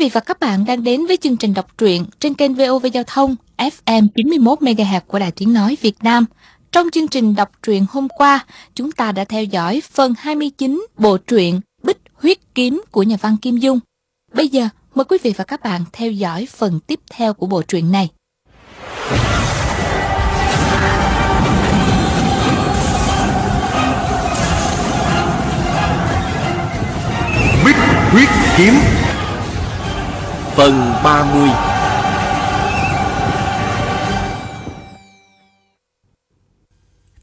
Quý vị và các bạn đang đến với chương trình đọc truyện trên kênh VOV Giao thông FM 91 MHz của Đài Tiếng nói Việt Nam. Trong chương trình đọc truyện hôm qua, chúng ta đã theo dõi phần 29 bộ truyện Bích huyết kiếm của nhà văn Kim Dung. Bây giờ, mời quý vị và các bạn theo dõi phần tiếp theo của bộ truyện này. Bích huyết kiếm Phần 30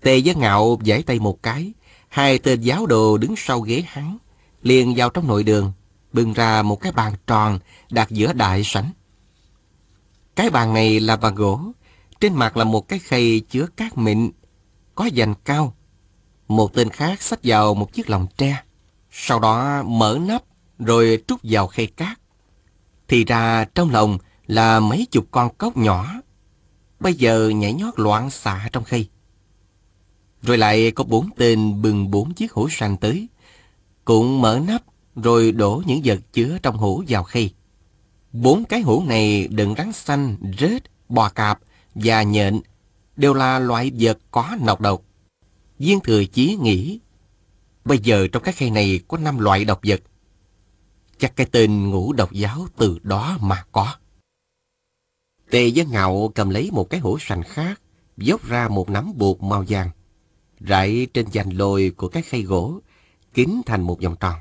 Tề Giác Ngạo giải tay một cái, hai tên giáo đồ đứng sau ghế hắn, liền vào trong nội đường, bưng ra một cái bàn tròn đặt giữa đại sảnh. Cái bàn này là bàn gỗ, trên mặt là một cái khay chứa cát mịn, có dành cao. Một tên khác xách vào một chiếc lồng tre, sau đó mở nắp rồi trút vào khay cát. Thì ra trong lồng là mấy chục con cốc nhỏ, bây giờ nhảy nhót loạn xạ trong khay. Rồi lại có bốn tên bừng bốn chiếc hũ sành tới, cũng mở nắp rồi đổ những vật chứa trong hũ vào khay. Bốn cái hũ này đựng rắn xanh, rết, bò cạp và nhện, đều là loại vật có nọc độc. Viên thừa chí nghĩ, bây giờ trong cái khay này có năm loại độc vật. Chắc cái tên ngũ độc giáo từ đó mà có. Tề với ngạo cầm lấy một cái hũ sành khác, dốc ra một nắm bột màu vàng, rải trên dàn lồi của cái khay gỗ, kín thành một vòng tròn.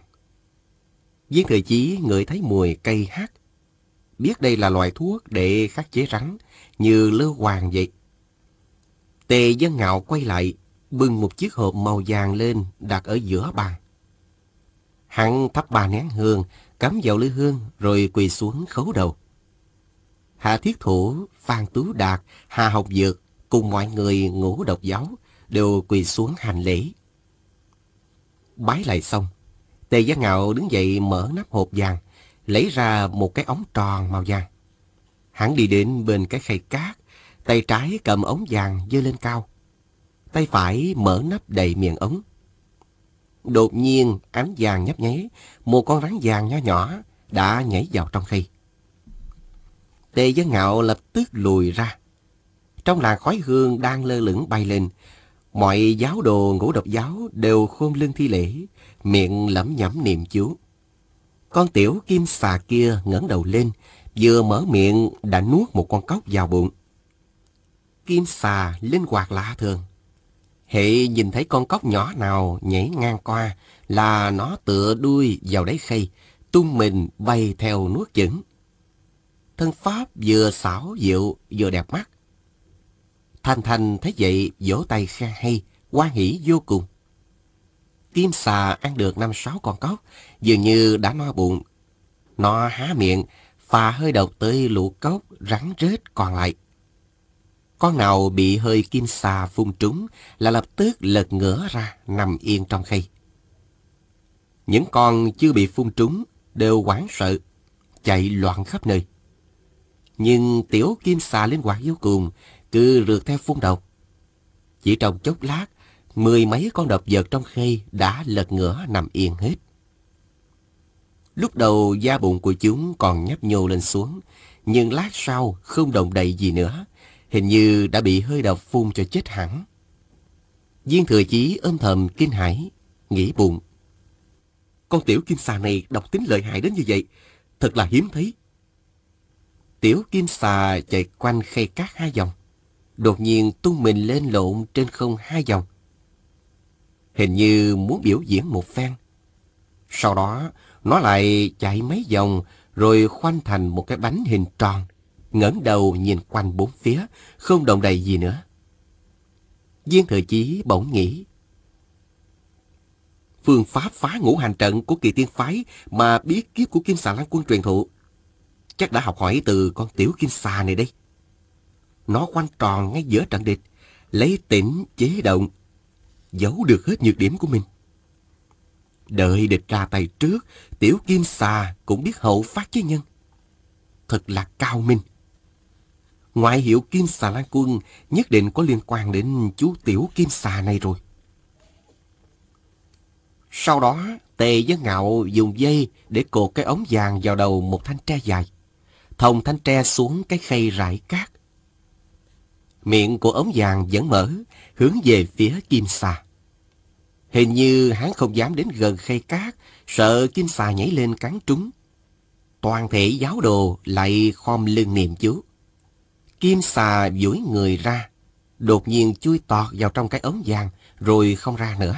Viên thời chí ngửi thấy mùi cây hát, biết đây là loại thuốc để khắc chế rắn, như lưu hoàng vậy. Tề dân ngạo quay lại, bưng một chiếc hộp màu vàng lên đặt ở giữa bàn. Hắn thắp ba nén hương, cắm vào lư hương rồi quỳ xuống khấu đầu. Hạ Thiết Thủ, Phan Tú Đạt, Hà Học Dược cùng mọi người ngũ độc giáo đều quỳ xuống hành lễ. Bái lại xong, Tề Giác Ngạo đứng dậy mở nắp hộp vàng, lấy ra một cái ống tròn màu vàng. Hắn đi đến bên cái khay cát, tay trái cầm ống vàng dơ lên cao. Tay phải mở nắp đầy miệng ống. Đột nhiên ánh vàng nhấp nháy, một con rắn vàng nhỏ nhỏ đã nhảy vào trong khay. Tề Giác Ngạo lập tức lùi ra. Trong làn khói hương đang lơ lửng bay lên, mọi giáo đồ ngũ độc giáo đều khôn lưng thi lễ, miệng lẩm nhẩm niệm chú. Con tiểu kim xà kia ngẩng đầu lên, vừa mở miệng đã nuốt một con cóc vào bụng. Kim xà linh hoạt lạ thường. Hệ nhìn thấy con cóc nhỏ nào nhảy ngang qua là nó tựa đuôi vào đáy khay, tung mình bay theo nuốt chửng. Thân pháp vừa xảo diệu vừa đẹp mắt. Thanh Thanh thấy vậy vỗ tay khen hay, hoan hỉ vô cùng. Kim xà ăn được năm sáu con cóc, dường như đã no bụng. Nó há miệng, phà hơi độc tới lũ cốc, rắn rết còn lại. Con nào bị hơi kim xà phun trúng là lập tức lật ngửa ra nằm yên trong khay. Những con chưa bị phun trúng đều hoảng sợ, chạy loạn khắp nơi. Nhưng tiểu kim xà linh hoạt vô cùng, cứ rượt theo phun độc. Chỉ trong chốc lát, mười mấy con độc vật trong khay đã lật ngửa nằm yên hết. Lúc đầu da bụng của chúng còn nhấp nhô lên xuống, nhưng lát sau không động đậy gì nữa, hình như đã bị hơi độc phun cho chết hẳn. Viên thừa chí âm thầm kinh hãi, nghĩ bụng. Con tiểu kim xà này độc tính lợi hại đến như vậy, thật là hiếm thấy. Tiểu kim xà chạy quanh khay cát hai vòng, đột nhiên tung mình lên lộn trên không hai vòng. Hình như muốn biểu diễn một phen. Sau đó, nó lại chạy mấy vòng rồi khoanh thành một cái bánh hình tròn, ngẩng đầu nhìn quanh bốn phía, không động đậy gì nữa. Viên thời chí bỗng nghĩ. Phương pháp phá ngũ hành trận của kỳ tiên phái mà biết kiếp của Kim Xà Lan quân truyền thụ. Chắc đã học hỏi từ con tiểu Kim Xà này đây. Nó quanh tròn ngay giữa trận địch, lấy tỉnh chế động, giấu được hết nhược điểm của mình. Đợi địch ra tay trước, tiểu kim xà cũng biết hậu phát chế nhân. Thật là cao minh. Ngoại hiệu kim xà lan quân nhất định có liên quan đến chú tiểu kim xà này rồi. Sau đó, Tề với Ngạo dùng dây để cột cái ống vàng vào đầu một thanh tre dài. Thông thanh tre xuống cái khay rải cát. Miệng của ống vàng vẫn mở, hướng về phía kim xà. Hình như hắn không dám đến gần khay cát, sợ kim xà nhảy lên cắn trúng. Toàn thể giáo đồ lại khom lưng niệm chú. Kim xà duỗi người ra, đột nhiên chui tọt vào trong cái ống vàng, rồi không ra nữa.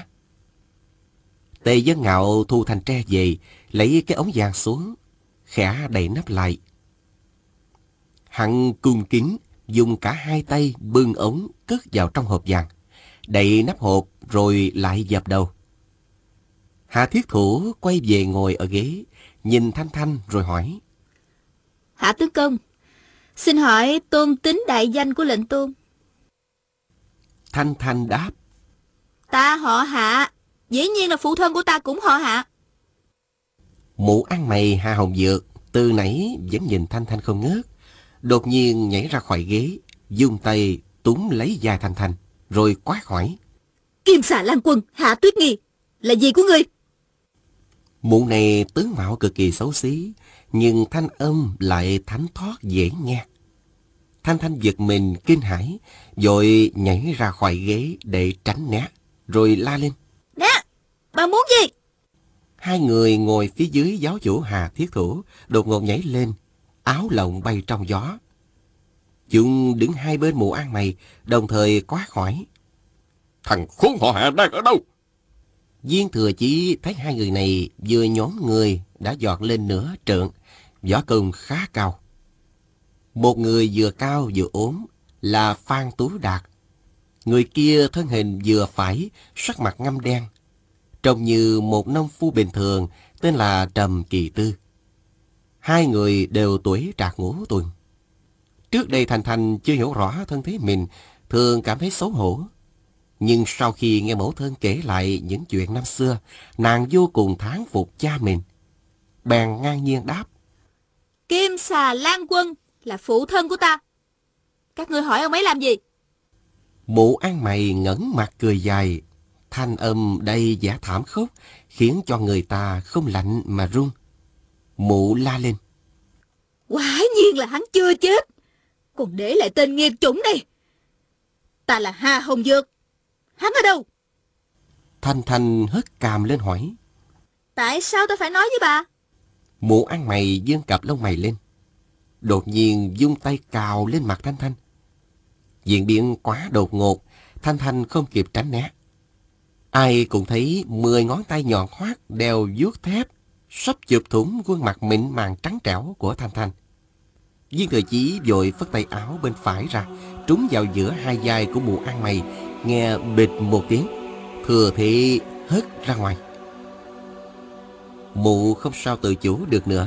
Tề dân ngạo thu thành tre về, lấy cái ống vàng xuống, khẽ đậy nắp lại. Hằng cung kính, dùng cả hai tay bưng ống cất vào trong hộp vàng, đậy nắp hộp rồi lại dập đầu. Hạ thiết thủ quay về ngồi ở ghế, nhìn Thanh Thanh rồi hỏi. Hạ tướng công, xin hỏi tôn tính đại danh của lệnh tôn. Thanh Thanh đáp. Ta họ hạ, dĩ nhiên là phụ thân của ta cũng họ hạ. Mụ ăn mày Hà Hồng Dược từ nãy vẫn nhìn Thanh Thanh không ngớt. Đột nhiên nhảy ra khỏi ghế, dùng tay túm lấy dài Thanh Thanh, rồi quát hỏi. Kim xà lan quân, hạ tuyết nghi, là gì của ngươi? Mụ này tướng mạo cực kỳ xấu xí, nhưng thanh âm lại thánh thoát dễ nghe. Thanh Thanh giật mình kinh hãi, rồi nhảy ra khỏi ghế để tránh né, rồi la lên. Nè, bà muốn gì? Hai người ngồi phía dưới giáo chủ Hà Thiết Thủ, đột ngột nhảy lên, áo lộng bay trong gió. Chúng đứng hai bên mụ ăn mày, đồng thời quát hỏi. Thằng khốn họ hạ đang ở đâu? Viên thừa chí thấy hai người này vừa nhóm người đã giọt lên nửa trượng, võ công khá cao. Một người vừa cao vừa ốm là Phan Tú Đạt. Người kia thân hình vừa phải, sắc mặt ngăm đen. Trông như một nông phu bình thường tên là Trầm Kỳ Tư. Hai người đều tuổi trạc ngũ tuần. Trước đây Thành Thành chưa hiểu rõ thân thế mình, thường cảm thấy xấu hổ. Nhưng sau khi nghe mẫu thân kể lại những chuyện năm xưa, nàng vô cùng thán phục cha mình. Bèn ngang nhiên đáp. Kim xà lan quân là phụ thân của ta. Các ngươi hỏi ông ấy làm gì? Mụ ăn mày ngẩn mặt cười dài, thanh âm đầy giả thảm khốc, khiến cho người ta không lạnh mà run. Mụ la lên. Quả nhiên là hắn chưa chết. Còn để lại tên nghiệp chủng này. Ta là Hà Hồng Dược. Hắn ở đâu? Thanh Thanh hất càm lên hỏi. Tại sao ta phải nói với bà? Mụ ăn mày dương cặp lông mày lên. Đột nhiên dung tay cào lên mặt Thanh Thanh. Diễn biến quá đột ngột, Thanh Thanh không kịp tránh né. Ai cũng thấy mười ngón tay nhọn hoắt đeo vuốt thép, sắp chụp thủng khuôn mặt mịn màng trắng trẻo của Thanh Thanh. Viên thừa chí vội phất tay áo bên phải ra, trúng vào giữa hai vai của mụ ăn mày, nghe bịch một tiếng, thừa thị hất ra ngoài. Mụ không sao tự chủ được nữa,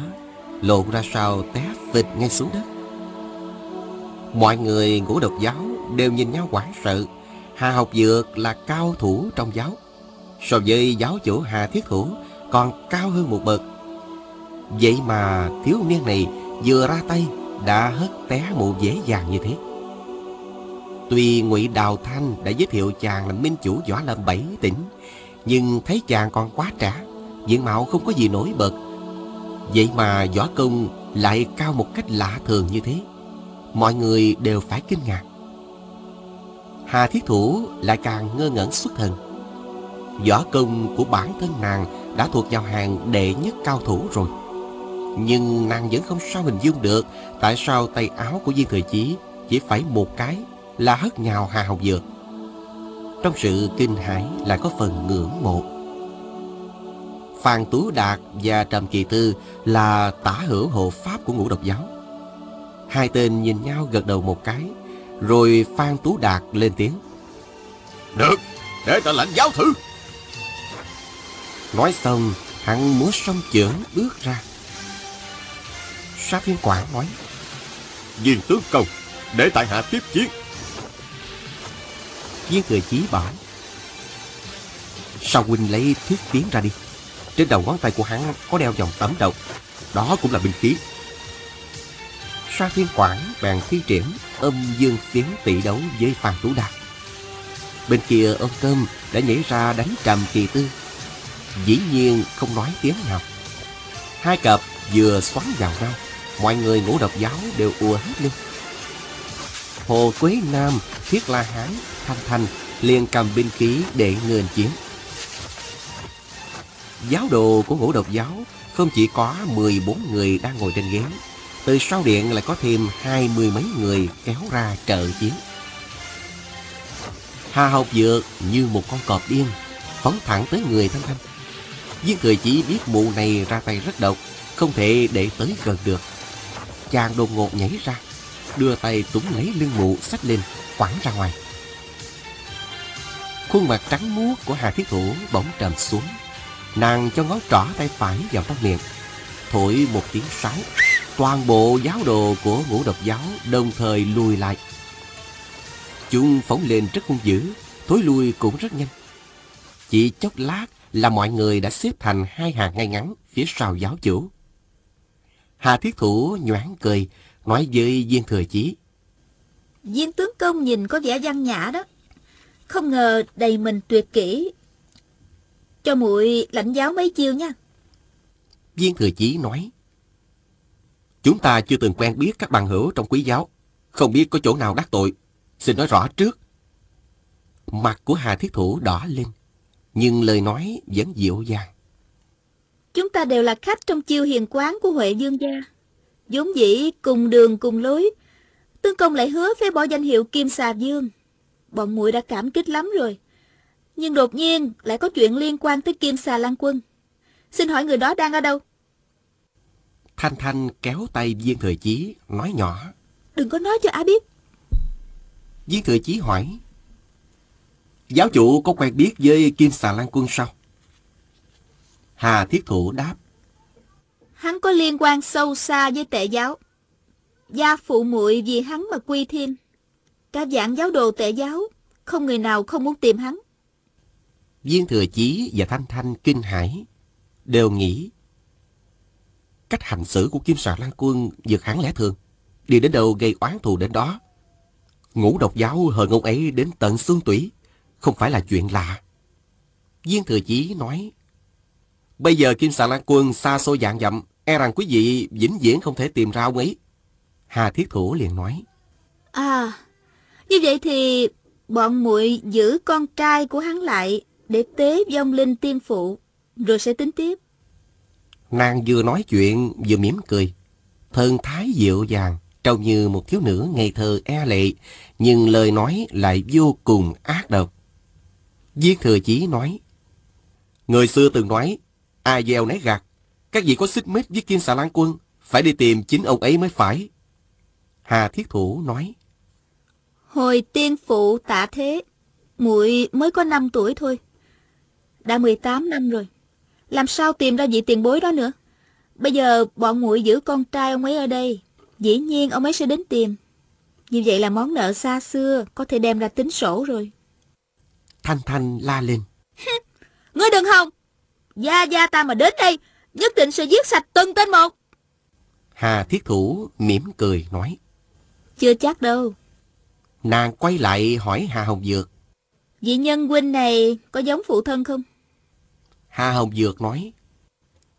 lộn ra sau té vịch ngay xuống đất. Mọi người ngũ độc giáo đều nhìn nhau hoảng sợ. Hà học dược là cao thủ trong giáo. So với giáo chủ Hà Thiết Thủ còn cao hơn một bậc. Vậy mà thiếu niên này vừa ra tay đã hất té mụ dễ dàng như thế. Tuy ngụy Đào Thanh đã giới thiệu chàng là minh chủ võ lâm bảy tỉnh, nhưng thấy chàng còn quá trẻ, diện mạo không có gì nổi bật. Vậy mà võ công lại cao một cách lạ thường như thế. Mọi người đều phải kinh ngạc. Hà Thiết Thủ lại càng ngơ ngẩn xuất thần. Võ công của bản thân nàng đã thuộc vào hàng đệ nhất cao thủ rồi. Nhưng nàng vẫn không sao hình dung được tại sao tay áo của Viên Thời Chí chỉ phải một cái là hất nhào Hà Hồng Dược. Trong sự kinh hãi lại có phần ngưỡng mộ. Phan Tú Đạt và Trầm Kỳ Tư là tả hữu hộ pháp của ngũ độc giáo. Hai tên nhìn nhau gật đầu một cái, rồi Phan Tú Đạt lên tiếng. Được, để ta lãnh giáo thử. Nói xong, hắn múa song chưởng bước ra. Sát thiên quảng nói. Viên tướng công, để tại hạ tiếp chiến. Viên cười chí bảo. Sao huynh lấy thuyết tiến ra đi. Trên đầu ngón tay của hắn có đeo vòng tấm độc. Đó cũng là binh khí. Sa Thiên Quảng bèn thi triển âm dương tiến tỷ đấu với Phan Tú Đạt. Bên kia ông Cơm đã nhảy ra đánh trầm kỳ tư. dĩ nhiên không nói tiếng nào. Hai cặp vừa xoắn vào nhau, mọi người ngũ độc giáo đều ùa hết lên. Hồ Quế Nam, Thiết La Hán, Thanh Thanh liền cầm binh khí để nguyền chiến. Giáo đồ của ngũ độc giáo không chỉ có 14 người đang ngồi trên ghế, từ sau điện lại có thêm hai mươi mấy người kéo ra trợ chiến. Hà Học Dược như một con cọp điên, phóng thẳng tới người Thanh Thanh. Viên cười chỉ biết mụ này ra tay rất độc, không thể để tới gần được. Chàng đột ngột nhảy ra, đưa tay túm lấy lưng mụ xách lên, quẳng ra ngoài. Khuôn mặt trắng muốt của Hà Thiết Thủ bỗng trầm xuống. Nàng cho ngón trỏ tay phải vào trong miệng. Thổi một tiếng sáo, toàn bộ giáo đồ của ngũ độc giáo đồng thời lùi lại. Chúng phóng lên rất hung dữ, thối lui cũng rất nhanh. Chỉ chốc lát là mọi người đã xếp thành hai hàng ngay ngắn phía sau giáo chủ. Hà Thiết Thủ nhoáng cười, nói với Viên Thừa Chí. Viên tướng công nhìn có vẻ văn nhã đó. Không ngờ đầy mình tuyệt kỹ. Cho muội lãnh giáo mấy chiêu nha. Viên Thừa Chí nói. Chúng ta chưa từng quen biết các bằng hữu trong quý giáo. Không biết có chỗ nào đắc tội. Xin nói rõ trước. Mặt của Hà Thiết Thủ đỏ lên. Nhưng lời nói vẫn dịu dàng. Chúng ta đều là khách trong chiêu hiền quán của Huệ Dương gia. vốn dĩ cùng đường cùng lối. Tướng công lại hứa phế bỏ danh hiệu Kim Xà Dương. Bọn muội đã cảm kích lắm rồi. Nhưng đột nhiên lại có chuyện liên quan tới Kim Xà Lan Quân. Xin hỏi người đó đang ở đâu? Thanh Thanh kéo tay Viên Thừa Chí, nói nhỏ. Đừng có nói cho á biết. Viên Thừa Chí hỏi. Giáo chủ có quen biết với Kim Xà Lan Quân sao? Hà Thiết Thụ đáp. Hắn có liên quan sâu xa với tệ giáo. Gia phụ muội vì hắn mà quy thiên. Cả dạng giáo đồ tệ giáo, không người nào không muốn tìm hắn. Viên Thừa Chí và Thanh Thanh kinh hãi, đều nghĩ cách hành xử của Kim Sà Lan Quân vượt hẳn lẽ thường, đi đến đâu gây oán thù đến đó. Ngũ độc giáo hờn ông ấy đến tận xương tủy, không phải là chuyện lạ. Viên Thừa Chí nói, Bây giờ Kim Sà Lan Quân xa xôi dạng dặm, e rằng quý vị vĩnh viễn không thể tìm ra ông ấy. Hà Thiết Thủ liền nói. À, như vậy thì bọn muội giữ con trai của hắn lại để tế vong linh tiên phụ, rồi sẽ tính tiếp. Nàng vừa nói chuyện vừa mỉm cười. Thân thái dịu dàng, trông như một thiếu nữ ngây thơ e lệ, nhưng lời nói lại vô cùng ác độc. Viên thừa chí nói, Người xưa từng nói, ai gieo nấy gặt, các vị có xích mích với Kim Xà Lan Quân, phải đi tìm chính ông ấy mới phải. Hà Thiết Thủ nói, Hồi tiên phụ tạ thế, muội mới có 5 tuổi thôi. Đã 18 năm rồi. Làm sao tìm ra vị tiền bối đó nữa? Bây giờ bọn muội giữ con trai ông ấy ở đây. Dĩ nhiên ông ấy sẽ đến tìm. Như vậy là món nợ xa xưa có thể đem ra tính sổ rồi. Thanh Thanh la lên. Ngươi đừng hòng! Gia Gia ta mà đến đây, nhất định sẽ giết sạch từng tên một. Hà Thiết Thủ mỉm cười nói. Chưa chắc đâu. Nàng quay lại hỏi Hà Hồng Dược. Vị nhân huynh này có giống phụ thân không? Hà Hồng Dược nói.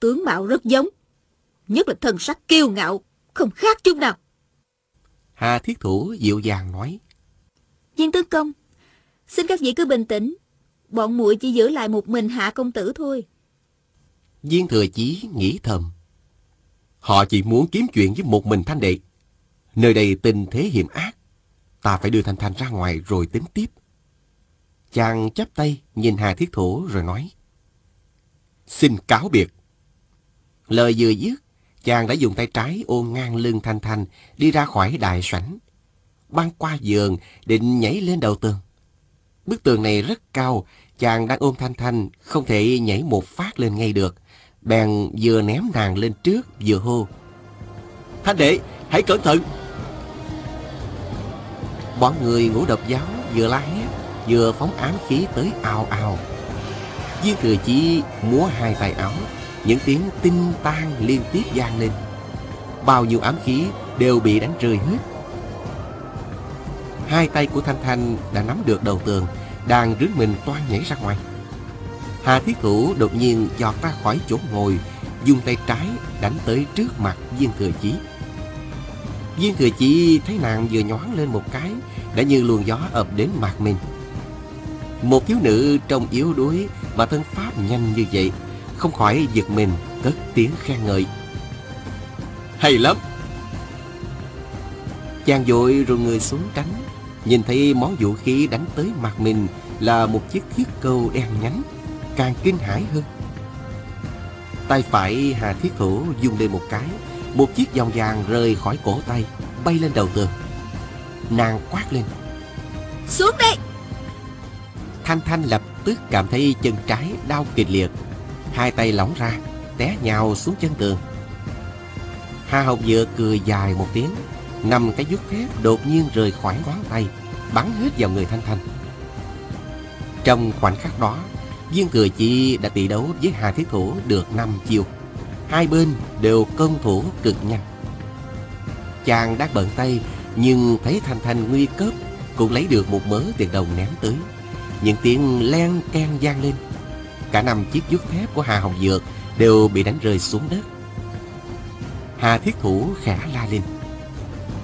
Tướng mạo rất giống. Nhất là thần sắc kiêu ngạo, không khác chút nào. Hà Thiết Thủ dịu dàng nói. Viên tướng công, xin các vị cứ bình tĩnh. Bọn muội chỉ giữ lại một mình hạ công tử thôi. Viên Thừa Chí nghĩ thầm. Họ chỉ muốn kiếm chuyện với một mình Thanh Đệ. Nơi đây tình thế hiểm ác. Ta phải đưa Thanh Thanh ra ngoài rồi tính tiếp. Chàng chắp tay nhìn Hà Thiết Thủ rồi nói. Xin cáo biệt. Lời vừa dứt, chàng đã dùng tay trái ôm ngang lưng Thanh Thanh đi ra khỏi đại sảnh. Băng qua giường định nhảy lên đầu tường. Bức tường này rất cao, chàng đang ôm Thanh Thanh không thể nhảy một phát lên ngay được. Bèn vừa ném nàng lên trước vừa hô. Thanh đệ, hãy cẩn thận! Bọn người ngũ độc giáo vừa la hét, vừa phóng ám khí tới ào ào. Viên thừa chí múa hai tay áo, những tiếng tinh tan liên tiếp vang lên. Bao nhiêu ám khí đều bị đánh rơi hết. Hai tay của Thanh Thanh đã nắm được đầu tường, đang rướn mình toan nhảy ra ngoài. Hà Thiết Thủ đột nhiên giọt ra khỏi chỗ ngồi, dùng tay trái đánh tới trước mặt Viên Thừa Chí. Viên Thừa Chí thấy nàng vừa nhoáng lên một cái, đã như luồng gió ập đến mặt mình. Một thiếu nữ trông yếu đuối mà thân pháp nhanh như vậy, không khỏi giật mình cất tiếng khen ngợi. Hay lắm! Chàng vội rồi người xuống tránh, nhìn thấy món vũ khí đánh tới mặt mình là một chiếc thiết câu đen nhánh, càng kinh hãi hơn. Tay phải Hà Thiết Thủ dùng lên một cái, một chiếc vòng vàng rơi khỏi cổ tay, bay lên đầu tường. Nàng quát lên. Xuống đây! Thanh Thanh lập tức cảm thấy chân trái đau kịch liệt, hai tay lỏng ra, té nhào xuống chân tường. Hà Học Dựa cười dài một tiếng, Nằm cái vuốt thép đột nhiên rời khỏi ngón tay, bắn hết vào người Thanh Thanh. Trong khoảnh khắc đó, Viên Cười Chi đã tỷ đấu với Hà Thiết Thủ được 5 chiêu. Hai bên đều công thủ cực nhanh. Chàng đã bận tay, nhưng thấy Thanh Thanh nguy cấp, cũng lấy được một mớ tiền đồng ném tới. Những tiếng len can vang lên. Cả năm chiếc vuốt thép của Hà Hồng Dược đều bị đánh rơi xuống đất. Hà Thiết Thủ khẽ la lên.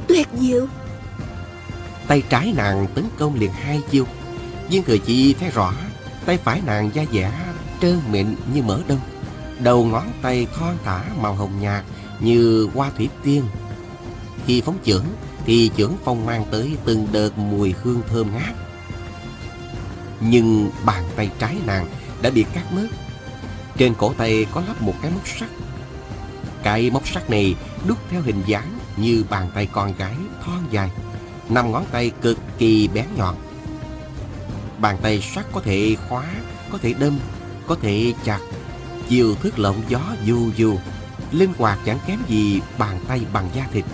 Tuyệt diệu! Tay trái nàng tấn công liền hai chiêu. Viên Thừa Chi thấy rõ Tay phải nàng da dẻ trơn mịn như mỡ đông Đầu ngón tay thon thả màu hồng nhạt như hoa thủy tiên Khi phóng chưởng thì chưởng phong mang tới từng đợt mùi hương thơm ngát nhưng bàn tay trái nàng đã bị cắt mất Trên cổ tay có lắp một cái móc sắt Cái móc sắt này đúc theo hình dáng như bàn tay con gái thon dài Năm ngón tay cực kỳ bén nhọn Bàn tay sắt có thể khóa, có thể đâm, có thể chặt. Chiều thức lộng gió du du, linh hoạt chẳng kém gì bàn tay bằng da thịt.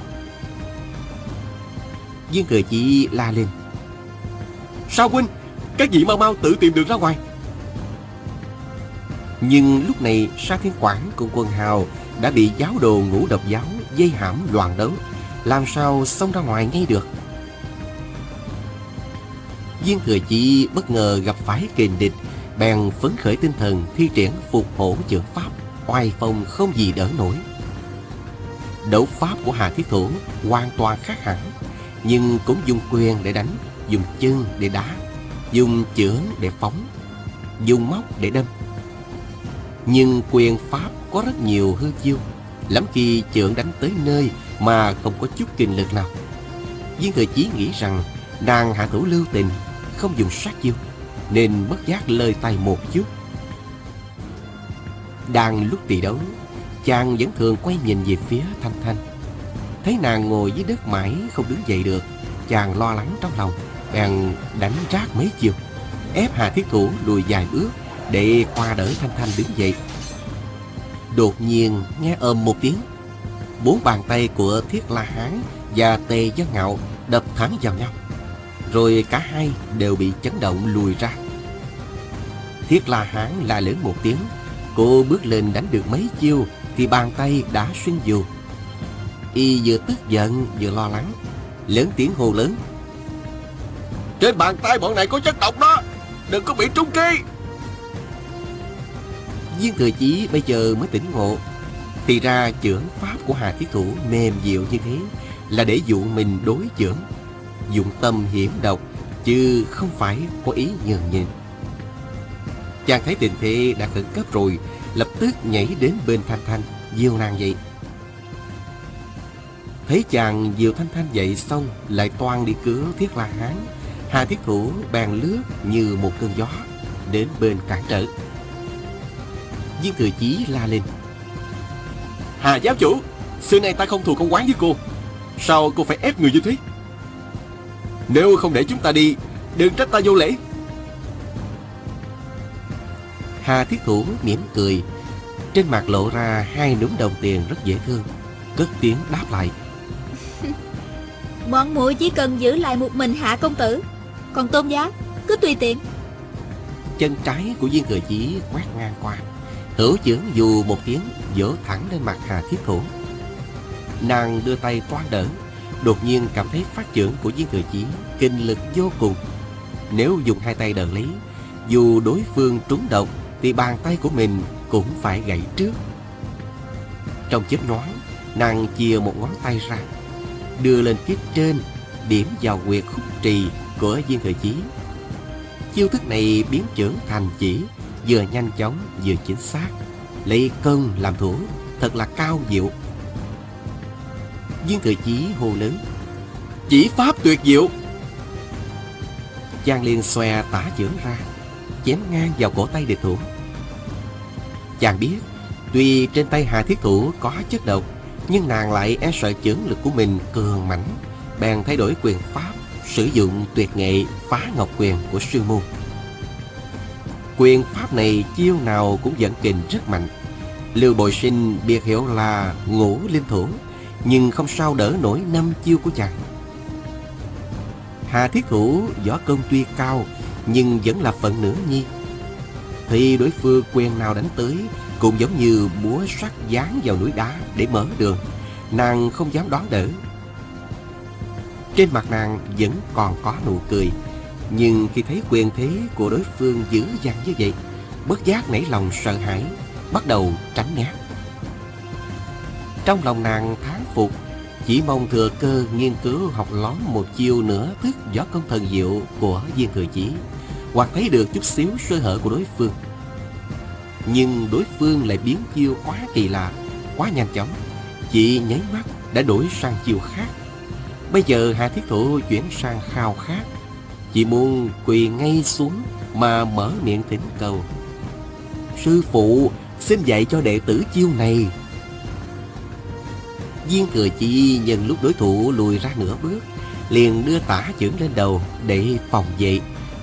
Viên cười chỉ la lên. Sao huynh, các vị mau mau tự tìm đường ra ngoài. Nhưng lúc này Sa Thiên Quảng cùng quân hào đã bị giáo đồ ngũ độc giáo, dây hãm loạn đấu. Làm sao xông ra ngoài ngay được? Viên thừa chi bất ngờ gặp phải kình địch, Bèn phấn khởi tinh thần thi triển phục hổ chữa pháp, Oai phong không gì đỡ nổi Đấu pháp của Hà Thiết Thủ hoàn toàn khác hẳn, Nhưng cũng dùng quyền để đánh, Dùng chân để đá Dùng chưởng để phóng, Dùng móc để đâm. Nhưng quyền pháp có rất nhiều hư chiêu, Lắm khi chưởng đánh tới nơi Mà không có chút kinh lực nào. Viên Thừa Chí nghĩ rằng Nàng hạ thủ lưu tình không dùng sát chiêu, Nên bất giác lời tay một chút. Đang lúc tỷ đấu, Chàng vẫn thường quay nhìn về phía Thanh Thanh. Thấy nàng ngồi dưới đất mãi không đứng dậy được, Chàng lo lắng trong lòng. Bèn đánh rác mấy chiều, Ép Hà Thiết Thủ lùi dài bước Để qua đỡ Thanh Thanh đứng dậy. Đột nhiên nghe ầm một tiếng, Bốn bàn tay của Thiết La Hán và Tề Dân Ngạo đập thẳng vào nhau, rồi cả hai đều bị chấn động lùi ra. Thiết La Hán la lớn một tiếng, Cô bước lên đánh được mấy chiêu Thì bàn tay đã xuyên dù. Y vừa tức giận vừa lo lắng, Lớn tiếng hô lớn trên bàn tay bọn này có chất độc đó Đừng có bị trúng kê Viên thừa chí bây giờ mới tỉnh ngộ Thì ra trưởng pháp của Hà Thiết Thủ mềm dịu như thế Là để dụ mình đối trưởng dụng tâm hiểm độc chứ không phải có ý nhường nhịn. Chàng thấy tình thế đã khẩn cấp rồi, lập tức nhảy đến bên Thanh Thanh, diêu nàng dậy. Thấy chàng diều Thanh Thanh dậy xong, lại toan đi cứu Thiết La Hán. Hà Thiết Thủ bèn lướt như một cơn gió, đến bên cản trở. Viên Thừa Chí la lên. Hà giáo chủ, xưa nay ta không thù công quán với cô. Sao cô phải ép người như thế? Nếu không để chúng ta đi Đừng trách ta vô lễ Hà Thiết Thủ mỉm cười Trên mặt lộ ra hai núm đồng tiền rất dễ thương Cất tiếng đáp lại Bọn muội chỉ cần giữ lại một mình hạ công tử còn tôn giá cứ tùy tiện. Chân trái của viên cờ chí quét ngang qua. Hữu chưởng dù một tiếng Vỗ thẳng lên mặt Hà Thiết Thủ. Nàng đưa tay toan đỡ Đột nhiên cảm thấy phát trưởng của viên thừa chí kinh lực vô cùng. Nếu dùng hai tay đỡ lấy Dù đối phương trúng độc thì bàn tay của mình cũng phải gãy trước. Trong chớp nhoáng, nàng chia một ngón tay ra, đưa lên phía trên, điểm vào quyệt khúc trì của viên thời chí. Chiêu thức này biến trưởng thành chỉ, vừa nhanh chóng vừa chính xác, lấy cân làm thủ, thật là cao diệu. Viên thời chí hô lớn, chỉ pháp tuyệt diệu. Chàng liền xòe tả chưởng ra, chém ngang vào cổ tay địch thủ. Chàng biết, tuy trên tay Hà Thiết Thủ có chất độc, nhưng nàng lại e sợ chưởng lực của mình cường mãnh, bèn thay đổi quyền pháp, sử dụng tuyệt nghệ phá ngọc quyền của sư môn. Quyền pháp này chiêu nào cũng dẫn kình rất mạnh. Lưu Bội Sinh biệt hiểu là ngũ linh thủ, nhưng không sao đỡ nổi năm chiêu của chàng. Hà Thiết Thủ võ công tuy cao, nhưng vẫn là phận nửa nhi. Thì đối phương quen nào đánh tới cũng giống như búa sắt dán vào núi đá để mở đường. Nàng không dám đón đỡ. Trên mặt nàng vẫn còn có nụ cười. Nhưng khi thấy quyền thế của đối phương dữ dằn như vậy, bất giác nảy lòng sợ hãi, bắt đầu tránh né. Trong lòng nàng tháng phục, chỉ mong thừa cơ nghiên cứu học lóm một chiêu nữa thức gió công thần diệu của viên thừa chỉ, hoặc thấy được chút xíu sơ hở của đối phương. Nhưng đối phương lại biến chiêu quá kỳ lạ, quá nhanh chóng, chỉ nháy mắt đã đổi sang chiêu khác. Bây giờ Hạ Thiết Thụ chuyển sang khao khát, chỉ muốn quỳ ngay xuống mà mở miệng thỉnh cầu. Sư phụ, xin dạy cho đệ tử chiêu này. Viên thừa chi nhân lúc đối thủ lùi ra nửa bước, liền đưa tả chưởng lên đầu để phòng vệ.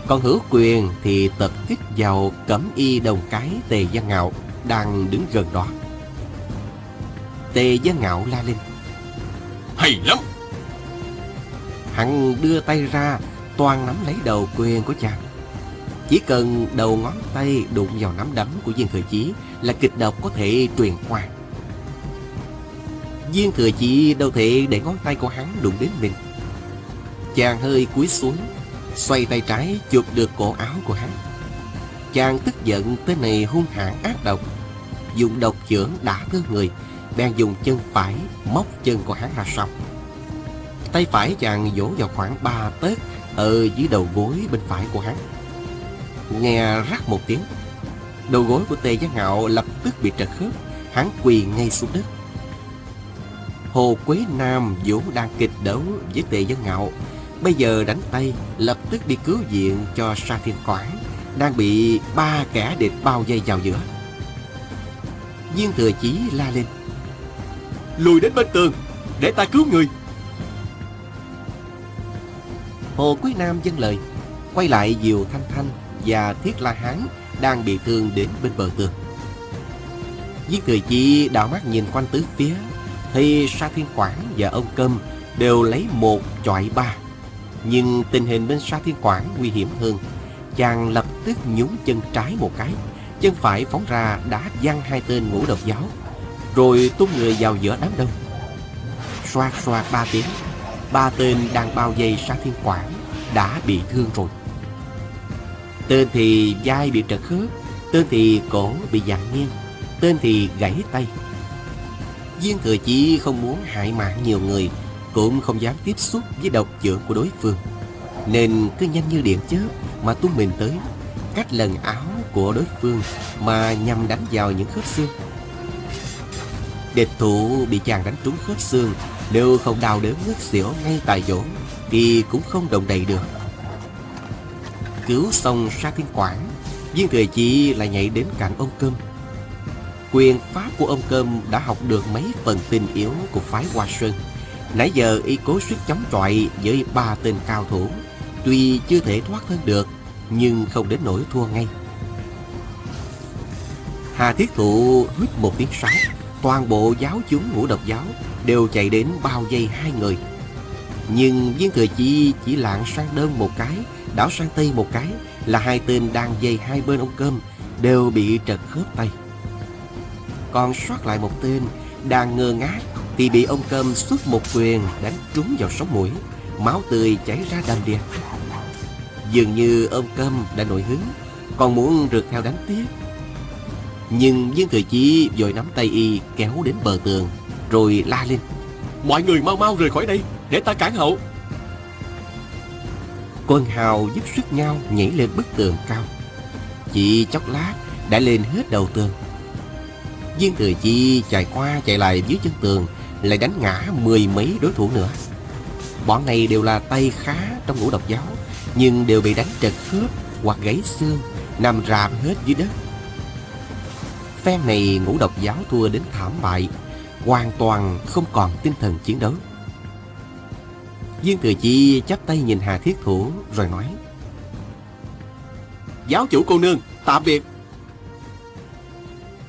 Còn hữu quyền thì tập kích vào cẩm y đồng cái tề văn ngạo đang đứng gần đó. Tề văn ngạo la lên. Hay lắm Hắn đưa tay ra toàn nắm lấy đầu quyền của chàng. Chỉ cần đầu ngón tay đụng vào nắm đấm của viên thừa chí là kịch độc có thể truyền qua. Viên thừa chí đâu thể để ngón tay của hắn đụng đến mình. Chàng hơi cúi xuống, xoay tay trái chụp được cổ áo của hắn. Chàng tức giận tên này hung hãn ác độc, dùng độc chưởng đã thương người, bèn dùng chân phải móc chân của hắn ra sau. Tay phải chàng vỗ vào khoảng ba tấc ở dưới đầu gối bên phải của hắn. Nghe rắc một tiếng, đầu gối của Tề Giác Ngạo lập tức bị trật khớp, hắn quỳ ngay xuống đất. Hồ Quế Nam vốn đang kịch đấu với Tề Giác Ngạo, bây giờ đánh tay lập tức đi cứu viện cho Sa Thiên Quảng, đang bị ba kẻ địch bao vây vào giữa. Viên Thừa Chí la lên. Lùi đến bên tường Để ta cứu người Hồ Quý Nam dâng lời, Quay lại Diều Thanh Thanh Và Thiết La Hán Đang bị thương đến bên bờ tường. Viên Thừa Chi đảo mắt nhìn quanh tứ phía, Thì Sa Thiên Quảng và ông Câm Đều lấy một chọi ba. Nhưng tình hình bên Sa Thiên Quảng nguy hiểm hơn, Chàng lập tức nhún chân trái một cái, Chân phải phóng ra đã văng hai tên ngũ độc giáo, Rồi tung người vào giữa đám đông. Xoạt xoạt ba tiếng Ba tên đang bao vây sát Thiên Quảng Đã bị thương rồi. Tên thì vai bị trật khớp, Tên thì cổ bị dặn nghiêng, Tên thì gãy tay. Viên thừa chỉ không muốn hại mạng nhiều người, Cũng không dám tiếp xúc với độc dược của đối phương. Nên cứ nhanh như điện chớp Mà tung mình tới Cách lần áo của đối phương Mà nhằm đánh vào những khớp xương. Địch thủ bị chàng đánh trúng khớp xương nếu không đau đớn ngất xỉu ngay tại chỗ, Thì cũng không động đậy được. Cứu xong Sa Thiên Quảng, Viên Thừa Chi lại nhảy đến cạnh ông Cơm. Quyền pháp của ông Cơm đã học được mấy phần tình yếu của phái Hoa Sơn. Nãy giờ y cố sức chống chọi với ba tên cao thủ, Tuy chưa thể thoát thân được, Nhưng không đến nỗi thua ngay. Hà Thiết Thụ hít một tiếng sáo, Toàn bộ giáo chúng ngũ độc giáo Đều chạy đến bao vây hai người. Nhưng viên thừa chi chỉ lạng sang đơn một cái, Đảo sang tây một cái, Là hai tên đang dây hai bên ông cơm Đều bị trật khớp tay. Còn sót lại một tên Đang ngơ ngác Thì bị ông cơm xuất một quyền Đánh trúng vào sống mũi, Máu tươi chảy ra đầm đìa. Dường như ông cơm đã nổi hứng, Còn muốn rượt theo đánh tiếp. Nhưng viên thừa chí vội nắm tay y kéo đến bờ tường. Rồi la lên. Mọi người mau mau rời khỏi đây Để ta cản hậu. Quân hào giúp sức nhau nhảy lên bức tường cao. Chỉ chốc lát đã lên hết đầu tường. Viên thừa chi chạy qua chạy lại dưới chân tường Lại đánh ngã mười mấy đối thủ nữa. Bọn này đều là tay khá trong ngũ độc giáo Nhưng đều bị đánh trật khớp hoặc gãy xương Nằm rạp hết dưới đất. Phen này ngũ độc giáo thua đến thảm bại Hoàn toàn không còn tinh thần chiến đấu. Viên Thừa Chi chắp tay nhìn Hà Thiết Thủ rồi nói Giáo chủ cô nương Tạm biệt.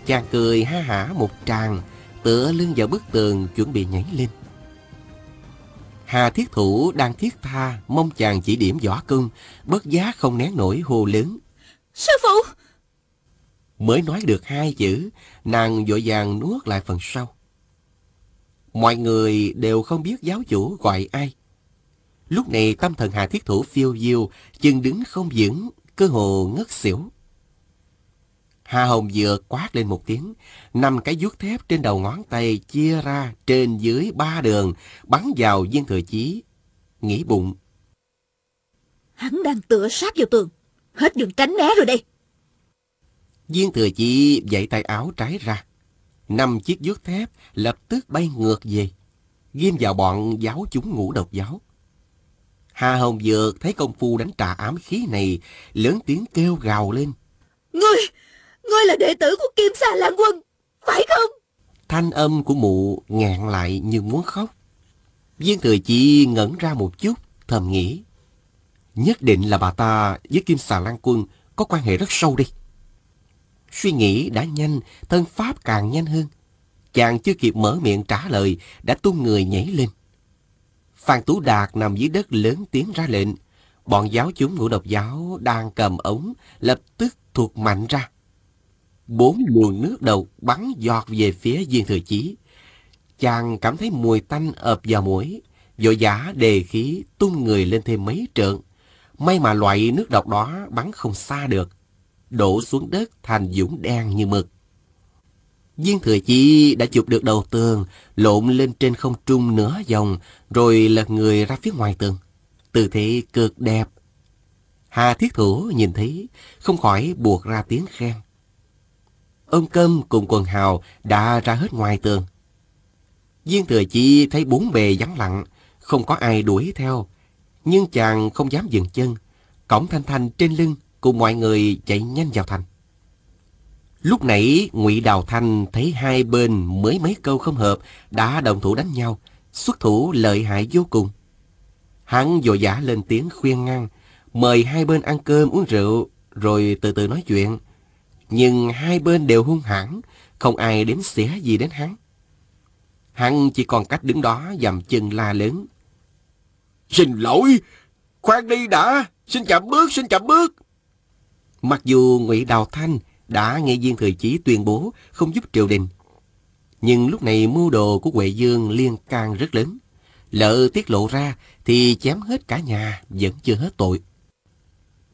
Chàng cười ha hả một tràng Tựa lưng vào bức tường chuẩn bị nhảy lên. Hà Thiết Thủ đang thiết tha Mong chàng chỉ điểm võ công Bất giá không nén nổi hồ lớn. Sư phụ! Mới nói được hai chữ Nàng vội vàng nuốt lại phần sau Mọi người đều không biết giáo chủ gọi ai Lúc này tâm thần Hà Thiết Thủ phiêu diêu Chân đứng không vững Cơ hồ ngất xỉu Hà Hồng vừa quát lên một tiếng, năm cái vuốt thép trên đầu ngón tay chia ra trên dưới ba đường, bắn vào viên thừa chí. Nghĩ bụng. Hắn đang tựa sát vào tường. Hết đường tránh né rồi đây. Viên thừa chí dậy tay áo trái ra. Năm chiếc vuốt thép lập tức bay ngược về, ghim vào bọn giáo chúng ngũ độc giáo. Hà Hồng Dược thấy công phu đánh trả ám khí này, lớn tiếng kêu gào lên. Ngươi, ngươi là đệ tử của Kim Sa Lan Quân, phải không? Thanh âm của mụ ngẹn lại như muốn khóc. Viên Thừa Chi ngẩn ra một chút, thầm nghĩ. Nhất định là bà ta với Kim Xà Lan Quân có quan hệ rất sâu đi. Suy nghĩ đã nhanh, thân pháp càng nhanh hơn. Chàng chưa kịp mở miệng trả lời, đã tung người nhảy lên. Phan Tú Đạt nằm dưới đất lớn tiếng ra lệnh. Bọn giáo chúng ngũ độc giáo đang cầm ống, lập tức thuộc mạnh ra. Bốn luồng nước đầu bắn giọt về phía viên thừa chí. Chàng cảm thấy mùi tanh ập vào mũi, vội giả đề khí tung người lên thêm mấy trượng. May mà loại nước độc đó bắn không xa được, đổ xuống đất thành dũng đen như mực. Viên thừa chi đã chụp được đầu tường, lộn lên trên không trung nửa vòng, rồi lật người ra phía ngoài tường. Tư thế cực đẹp. Hà thiết thủ nhìn thấy, không khỏi buộc ra tiếng khen. Ông Câm cùng quần hào đã ra hết ngoài tường. Viên thừa chi thấy bốn bề vắng lặng, không có ai đuổi theo. Nhưng chàng không dám dừng chân, cổng thanh thanh trên lưng cùng mọi người chạy nhanh vào thành. Lúc nãy Ngụy Đào Thanh thấy hai bên mới mấy câu không hợp đã đồng thủ đánh nhau, xuất thủ lợi hại vô cùng. Hắn vội vã lên tiếng khuyên ngăn, mời hai bên ăn cơm uống rượu rồi từ từ nói chuyện. Nhưng hai bên đều hung hãn, không ai đến xỉa gì đến hắn. Hắn chỉ còn cách đứng đó dầm chân la lớn. Xin lỗi, khoan đi đã, xin chậm bước, xin chậm bước. Mặc dù Ngụy Đào Thanh đã nghe viên thời chí tuyên bố không giúp triều đình. Nhưng lúc này mưu đồ của Huệ Dương liên can rất lớn. Lỡ tiết lộ ra thì chém hết cả nhà vẫn chưa hết tội.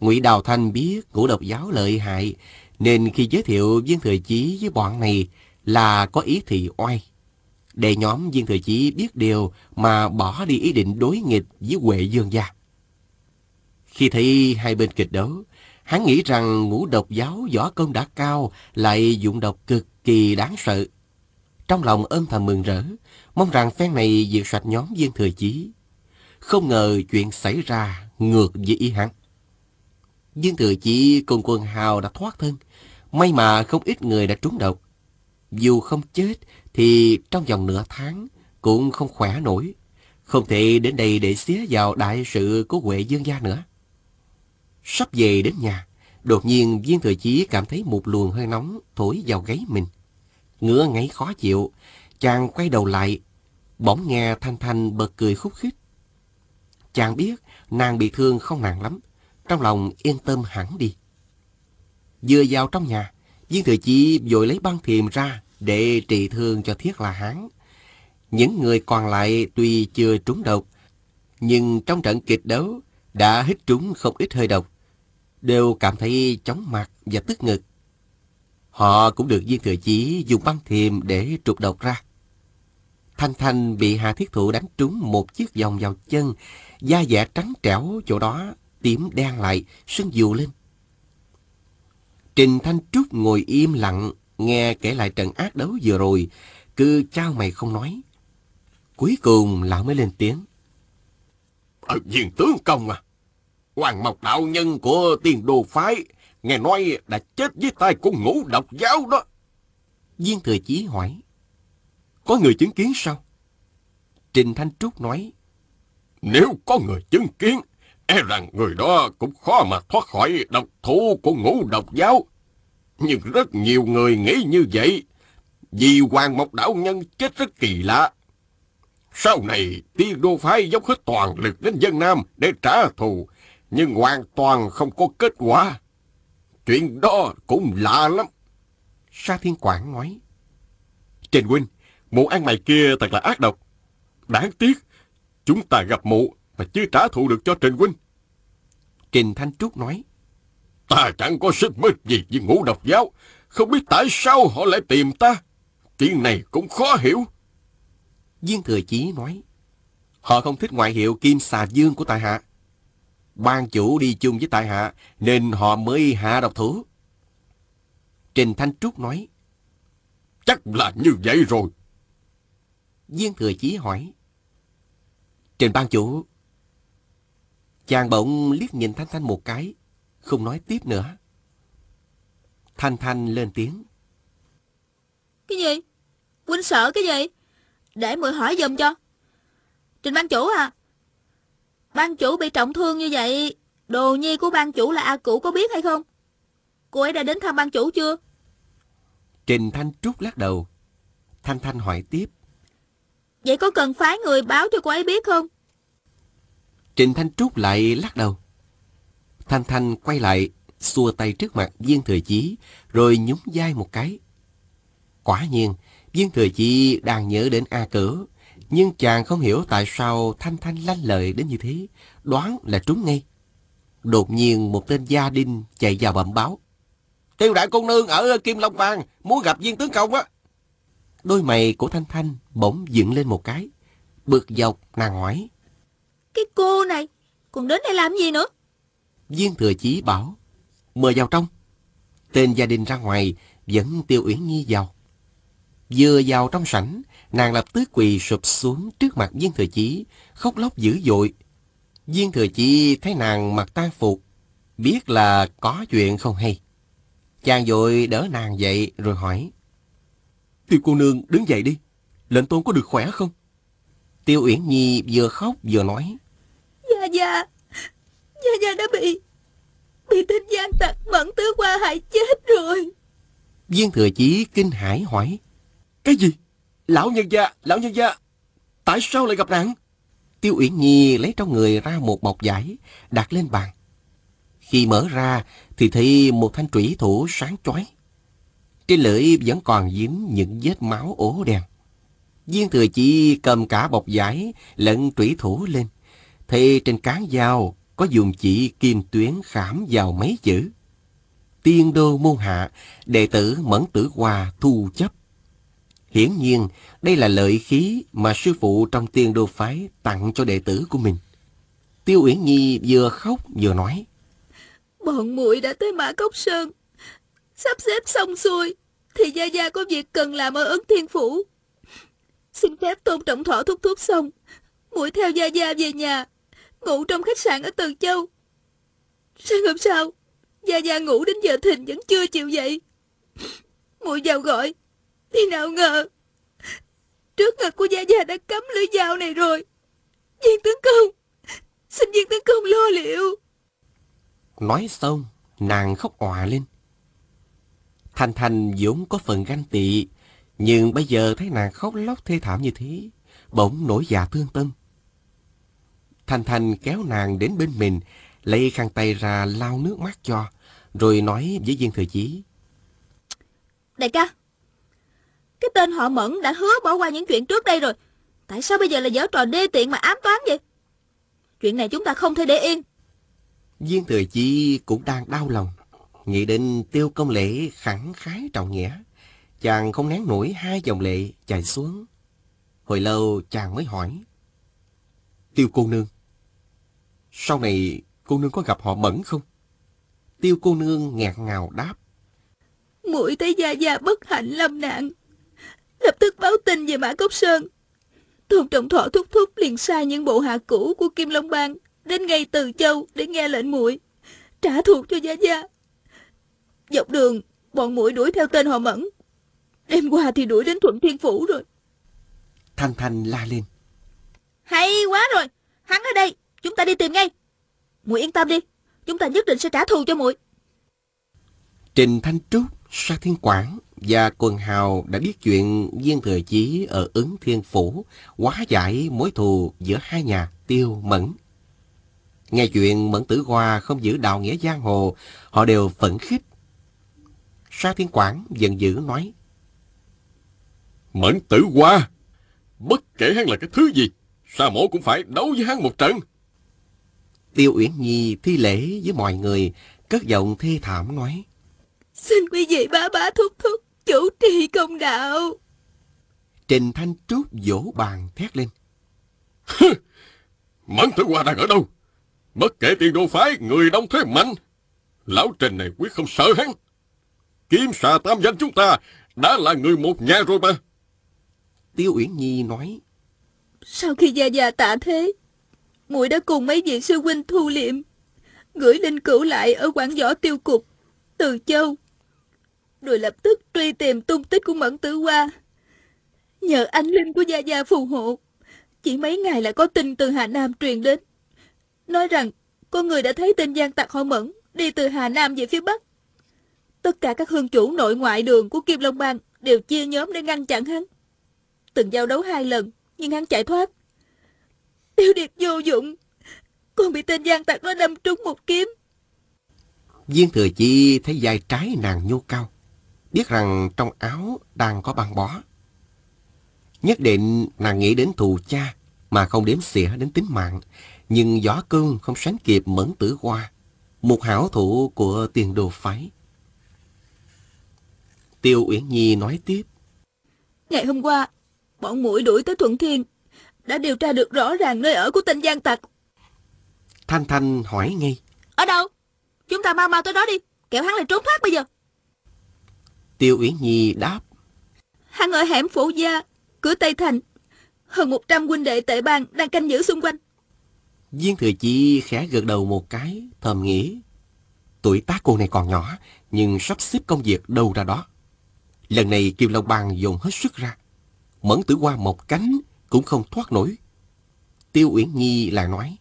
Ngụy Đào Thanh biết ngũ độc giáo lợi hại nên khi giới thiệu viên thời chí với bọn này là có ý thị oai. Để nhóm viên thời chí biết điều mà bỏ đi ý định đối nghịch với Huệ Dương gia. Khi thấy hai bên kịch đấu, Hắn nghĩ rằng ngũ độc giáo võ công đã cao, lại dụng độc cực kỳ đáng sợ. Trong lòng ôm thầm mừng rỡ, mong rằng phen này diệt sạch nhóm viên thừa chí. Không ngờ chuyện xảy ra ngược với ý hắn. Viên thừa chí cùng quần hào đã thoát thân, may mà không ít người đã trúng độc. Dù không chết thì trong vòng nửa tháng cũng không khỏe nổi, không thể đến đây để xía vào đại sự của Huệ Dương gia nữa. Sắp về đến nhà, đột nhiên viên thừa chí cảm thấy một luồng hơi nóng thổi vào gáy mình. Ngứa ngáy khó chịu, chàng quay đầu lại, bỗng nghe Thanh Thanh bật cười khúc khích. Chàng biết nàng bị thương không nặng lắm, trong lòng yên tâm hẳn đi. Vừa vào trong nhà, viên thừa chí vội lấy băng thiềm ra để trị thương cho thiết là hán. Những người còn lại tuy chưa trúng độc, nhưng trong trận kịch đấu đã hít trúng không ít hơi độc đều cảm thấy chóng mặt và tức ngực. Họ cũng được viên thừa chí dùng băng thiềm để trục độc ra. Thanh Thanh bị Hà Thiết Thụ đánh trúng một chiếc vòng vào chân, da dẻ trắng trẻo chỗ đó, tím đen lại, sưng dù lên. Trình Thanh Trúc ngồi im lặng, nghe kể lại trận ác đấu vừa rồi, cứ trao mày không nói. Cuối cùng lão mới lên tiếng. Ờ, viên tướng công à, Hoàng Mộc đạo nhân của tiền đồ phái, nghe nói đã chết với tay của ngũ độc giáo đó. Viên Thừa Chí hỏi. Có người chứng kiến sao? Trình Thanh Trúc nói. Nếu có người chứng kiến, e rằng người đó cũng khó mà thoát khỏi độc thủ của ngũ độc giáo. Nhưng rất nhiều người nghĩ như vậy, vì Hoàng Mộc Đạo Nhân chết rất kỳ lạ. Sau này, tiên đô phái dốc hết toàn lực đến dân Nam để trả thù, nhưng hoàn toàn không có kết quả. Chuyện đó cũng lạ lắm. Sa Thiên Quảng nói. Trình Huynh, mụ ăn mày kia thật là ác độc. Đáng tiếc, chúng ta gặp mụ mà chưa trả thù được cho Trình Huynh. Trình Thanh Trúc nói. Ta chẳng có sức mít gì với ngũ độc giáo. Không biết tại sao họ lại tìm ta. Chuyện này cũng khó hiểu. Viên Thừa Chí nói. Họ không thích ngoại hiệu Kim Xà Dương của tại hạ. Ban chủ đi chung với tại hạ, nên họ mới hạ độc thủ. Trình Thanh Trúc nói. Chắc là như vậy rồi. Viên Thừa Chí hỏi. Trình ban chủ. Chàng bỗng liếc nhìn Thanh Thanh một cái, không nói tiếp nữa. Thanh Thanh lên tiếng. Cái gì? Huynh sợ cái gì? Để muội hỏi giùm cho. Trình ban chủ à? Ban chủ bị trọng thương như vậy, đồ nhi của ban chủ là A Cửu có biết hay không? Cô ấy đã đến thăm ban chủ chưa? Trình Thanh Trúc lắc đầu. Thanh Thanh hỏi tiếp. Vậy có cần phái người báo cho cô ấy biết không? Trình Thanh Trúc lại lắc đầu. Thanh Thanh quay lại, xua tay trước mặt viên thừa chí, rồi nhún vai một cái. Quả nhiên, viên thừa chí đang nhớ đến A Cửu, nhưng chàng không hiểu tại sao Thanh Thanh lanh lợi đến như thế, đoán là trúng ngay. Đột nhiên một tên gia đình chạy vào bẩm báo. Tiêu đại cô nương ở Kim Long Bang, muốn gặp viên tướng công á. Đôi mày của Thanh Thanh bỗng dựng lên một cái. Bực dọc nàng hỏi. Cái cô này, còn đến đây làm gì nữa? Viên thừa chí bảo. Mời vào trong. Tên gia đình ra ngoài, dẫn Tiêu Uyển Nhi vào. Vừa vào trong sảnh, nàng lập tức quỳ sụp xuống trước mặt viên thừa chí, khóc lóc dữ dội. Viên thừa chí thấy nàng mặc tang phục, biết là có chuyện không hay. Chàng vội đỡ nàng dậy rồi hỏi. Tiêu cô nương đứng dậy đi, lệnh tôn có được khỏe không? Tiêu Uyển Nhi vừa khóc vừa nói. Gia Gia, Gia Gia đã bị, bị tên gian tặc mẫn tứ qua hại chết rồi. Viên thừa chí kinh hãi hỏi. Cái gì? Lão nhân gia, lão nhân gia, tại sao lại gặp nạn? Tiêu Uyển Nhi lấy trong người ra một bọc vải, đặt lên bàn. Khi mở ra thì thấy một thanh trủy thủ sáng chói. Trên lưỡi vẫn còn dính những vết máu ố đen. Viên thừa chỉ cầm cả bọc vải lẫn trủy thủ lên. Thì trên cán dao có dùng chỉ kim tuyến khảm vào mấy chữ. Tiên đô môn hạ, đệ tử mẫn tử hòa thu chấp. Hiển nhiên, đây là lợi khí mà sư phụ trong tiên đô phái tặng cho đệ tử của mình. Tiêu Uyển Nhi vừa khóc vừa nói. Bọn muội đã tới Mã Cốc Sơn. Sắp xếp xong xuôi, thì Gia Gia có việc cần làm ở Ấn Thiên Phủ. Xin phép tôn trọng thọ thúc thuốc xong, muội theo Gia Gia về nhà, ngủ trong khách sạn ở Từ Châu. Sáng hôm sau, Gia Gia ngủ đến giờ thìn vẫn chưa chịu dậy. muội vào gọi, thì nào ngờ, trước ngực của Gia Gia đã cắm lưỡi dao này rồi. Viên tướng công, xin viên tướng công lo liệu. Nói xong, nàng khóc òa lên. Thanh Thanh vốn có phần ganh tị, nhưng bây giờ thấy nàng khóc lóc thê thảm như thế, bỗng nổi dạ thương tâm. Thanh Thanh kéo nàng đến bên mình, lấy khăn tay ra lau nước mắt cho, rồi nói với viên thừa chí. Đại ca, cái tên họ Mẫn đã hứa bỏ qua những chuyện trước đây rồi. Tại sao bây giờ là giở trò đê tiện mà ám toán vậy? Chuyện này chúng ta không thể để yên. Viên thừa chí cũng đang đau lòng, Nghĩ đến tiêu công lễ khẳng khái trọng nghĩa, chàng không nén nổi hai dòng lệ chảy xuống. Hồi lâu chàng mới hỏi. Tiêu cô nương, sau này cô nương có gặp họ mẫn không? Tiêu cô nương nghẹn ngào đáp. Muội thấy Gia Gia bất hạnh lâm nạn. Lập tức báo tin về Mã Cốc Sơn. Tôn Trọng Thọ thúc thúc liền sai những bộ hạ cũ của Kim Long Bang đến ngay Từ Châu để nghe lệnh muội trả thù cho Gia Gia. Dọc đường, bọn muội đuổi theo tên họ Mẫn. Đêm qua thì đuổi đến Thuận Thiên Phủ rồi. Thanh Thanh la lên. Hay quá rồi, hắn ở đây, chúng ta đi tìm ngay. Muội yên tâm đi, chúng ta nhất định sẽ trả thù cho muội. Trình Thanh Trúc, Sa Thiên Quảng và Quần Hào đã biết chuyện Viên Thừa Chí ở ứng Thiên Phủ hóa giải mối thù giữa hai nhà Tiêu Mẫn. Nghe chuyện Mẫn Tử Hoa không giữ đạo nghĩa giang hồ, họ đều phẫn khích. Sa Thiên Quảng giận dữ nói. Mẫn Tử Hoa, bất kể hắn là cái thứ gì, Sa mổ cũng phải đấu với hắn một trận. Tiêu Uyển Nhi thi lễ với mọi người, cất giọng thê thảm nói. Xin quý vị bá bá thúc thúc, chủ trì công đạo. Trình Thanh Trúc vỗ bàn thét lên. Mẫn Tử Hoa đang ở đâu? Bất kể tiền đồ phái, người đông thế mạnh. Lão Trình này quyết không sợ hắn. Kiếm xà tam danh chúng ta đã là người một nhà rồi mà. Tiêu Uyển Nhi nói. Sau khi già già tạ thế, muội đã cùng mấy vị sư huynh thu liệm, gửi linh cửu lại ở quảng võ tiêu cục, Từ Châu. Rồi lập tức truy tìm tung tích của Mẫn Tử Hoa. Nhờ anh linh của Gia Gia phù hộ, chỉ mấy ngày là có tin từ Hà Nam truyền đến. Nói rằng, con người đã thấy tên gian tặc họ Mẫn đi từ Hà Nam về phía Bắc. Tất cả các hương chủ nội ngoại đường của Kim Long Bang đều chia nhóm để ngăn chặn hắn. Từng giao đấu hai lần, nhưng hắn chạy thoát. Tiêu điệp vô dụng, còn bị tên gian tặc nó đâm trúng một kiếm. Viên thừa chi thấy vai trái nàng nhô cao, biết rằng trong áo đang có băng bó. Nhất định nàng nghĩ đến thù cha mà không đếm xỉa đến tính mạng, nhưng gió cơn không sánh kịp mẫn tử hoa, một hảo thủ của tiền đồ phái. Tiêu Uyển Nhi nói tiếp. Ngày hôm qua, bọn mũi đuổi tới Thuận Thiên, đã điều tra được rõ ràng nơi ở của tên gian tặc. Thanh Thanh hỏi ngay. Ở đâu? Chúng ta mau mau tới đó đi, kẻo hắn lại trốn thoát bây giờ. Tiêu Uyển Nhi đáp. Hắn ở hẻm phổ gia, cửa Tây Thành. Hơn 100 huynh đệ tệ bang đang canh giữ xung quanh. Viên Thừa Chi khẽ gật đầu một cái, thầm nghĩ. Tuổi tác cô này còn nhỏ, nhưng sắp xếp công việc đâu ra đó. Lần này Kim Long Bang dùng hết sức ra. Mẫn tử qua một cánh cũng không thoát nổi. Tiêu Uyển Nhi lại nói.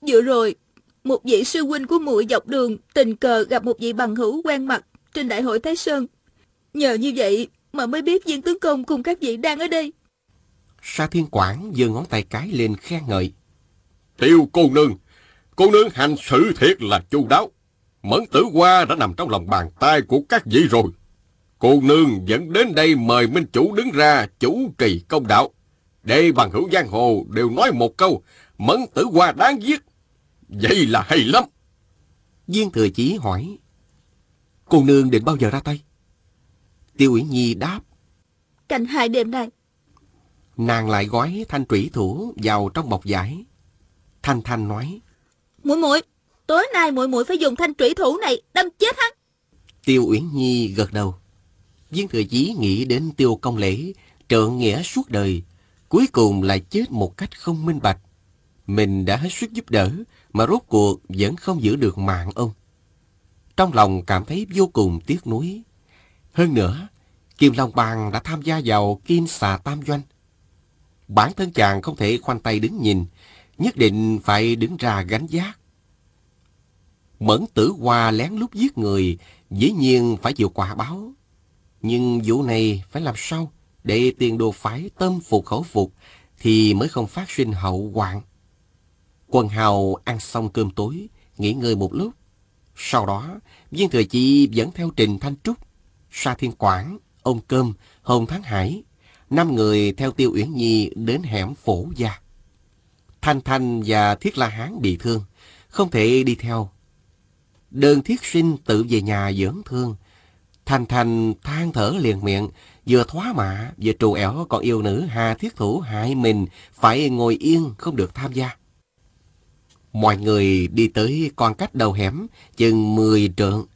Vừa rồi, một vị sư huynh của muội dọc đường tình cờ gặp một vị bằng hữu quen mặt trên đại hội Thái Sơn. Nhờ như vậy mà mới biết viên tướng công cùng các vị đang ở đây. Sa Thiên Quảng giơ ngón tay cái lên khen ngợi. Tiêu cô nương, cô nương hành sự thiệt là chu đáo. Mẫn tử hoa đã nằm trong lòng bàn tay của các vị rồi. Cô nương dẫn đến đây mời minh chủ đứng ra chủ trì công đạo. Để bằng hữu giang hồ đều nói một câu, mẫn tử hoa đáng giết. Vậy là hay lắm. Viên Thừa Chí hỏi. Cô nương định bao giờ ra tay? Tiêu Uyển Nhi đáp. Cạnh hai đêm nay. Nàng lại gói thanh trủy thủ vào trong bọc giải. Thanh Thanh nói. Muội muội, tối nay muội muội phải dùng thanh trủy thủ này đâm chết hắn. Tiêu Uyển Nhi gật đầu. Viên Thừa Chí nghĩ đến Tiêu Công Lễ, trợn nghĩa suốt đời, cuối cùng lại chết một cách không minh bạch. Mình đã hết sức giúp đỡ, mà rốt cuộc vẫn không giữ được mạng ông. Trong lòng cảm thấy vô cùng tiếc nuối. Hơn nữa, Kim Long Bang đã tham gia vào Kim Xà Tam Doanh. Bản thân chàng không thể khoanh tay đứng nhìn, nhất định phải đứng ra gánh giác. Mẫn tử hoa lén lút giết người, dĩ nhiên phải chịu quả báo. Nhưng vụ này phải làm sao để tiền đồ phái tâm phục khẩu phục thì mới không phát sinh hậu hoạn. Quân hào ăn xong cơm tối, nghỉ ngơi một lúc. Sau đó, viên thừa chi dẫn theo Trình Thanh Trúc, Sa Thiên Quảng, ông Cơm, Hồng Thắng Hải, năm người theo Tiêu Uyển Nhi đến hẻm phổ gia. Thanh Thanh và Thiết La Hán bị thương, không thể đi theo. Đơn thiết sinh tự về nhà dưỡng thương. thanh thanh than thở liền miệng, vừa thoá mạ, vừa trù ẻo còn yêu nữ Hà Thiết Thủ hại mình, phải ngồi yên, không được tham gia. Mọi người đi tới con cách đầu hẻm, chừng 10 trượng.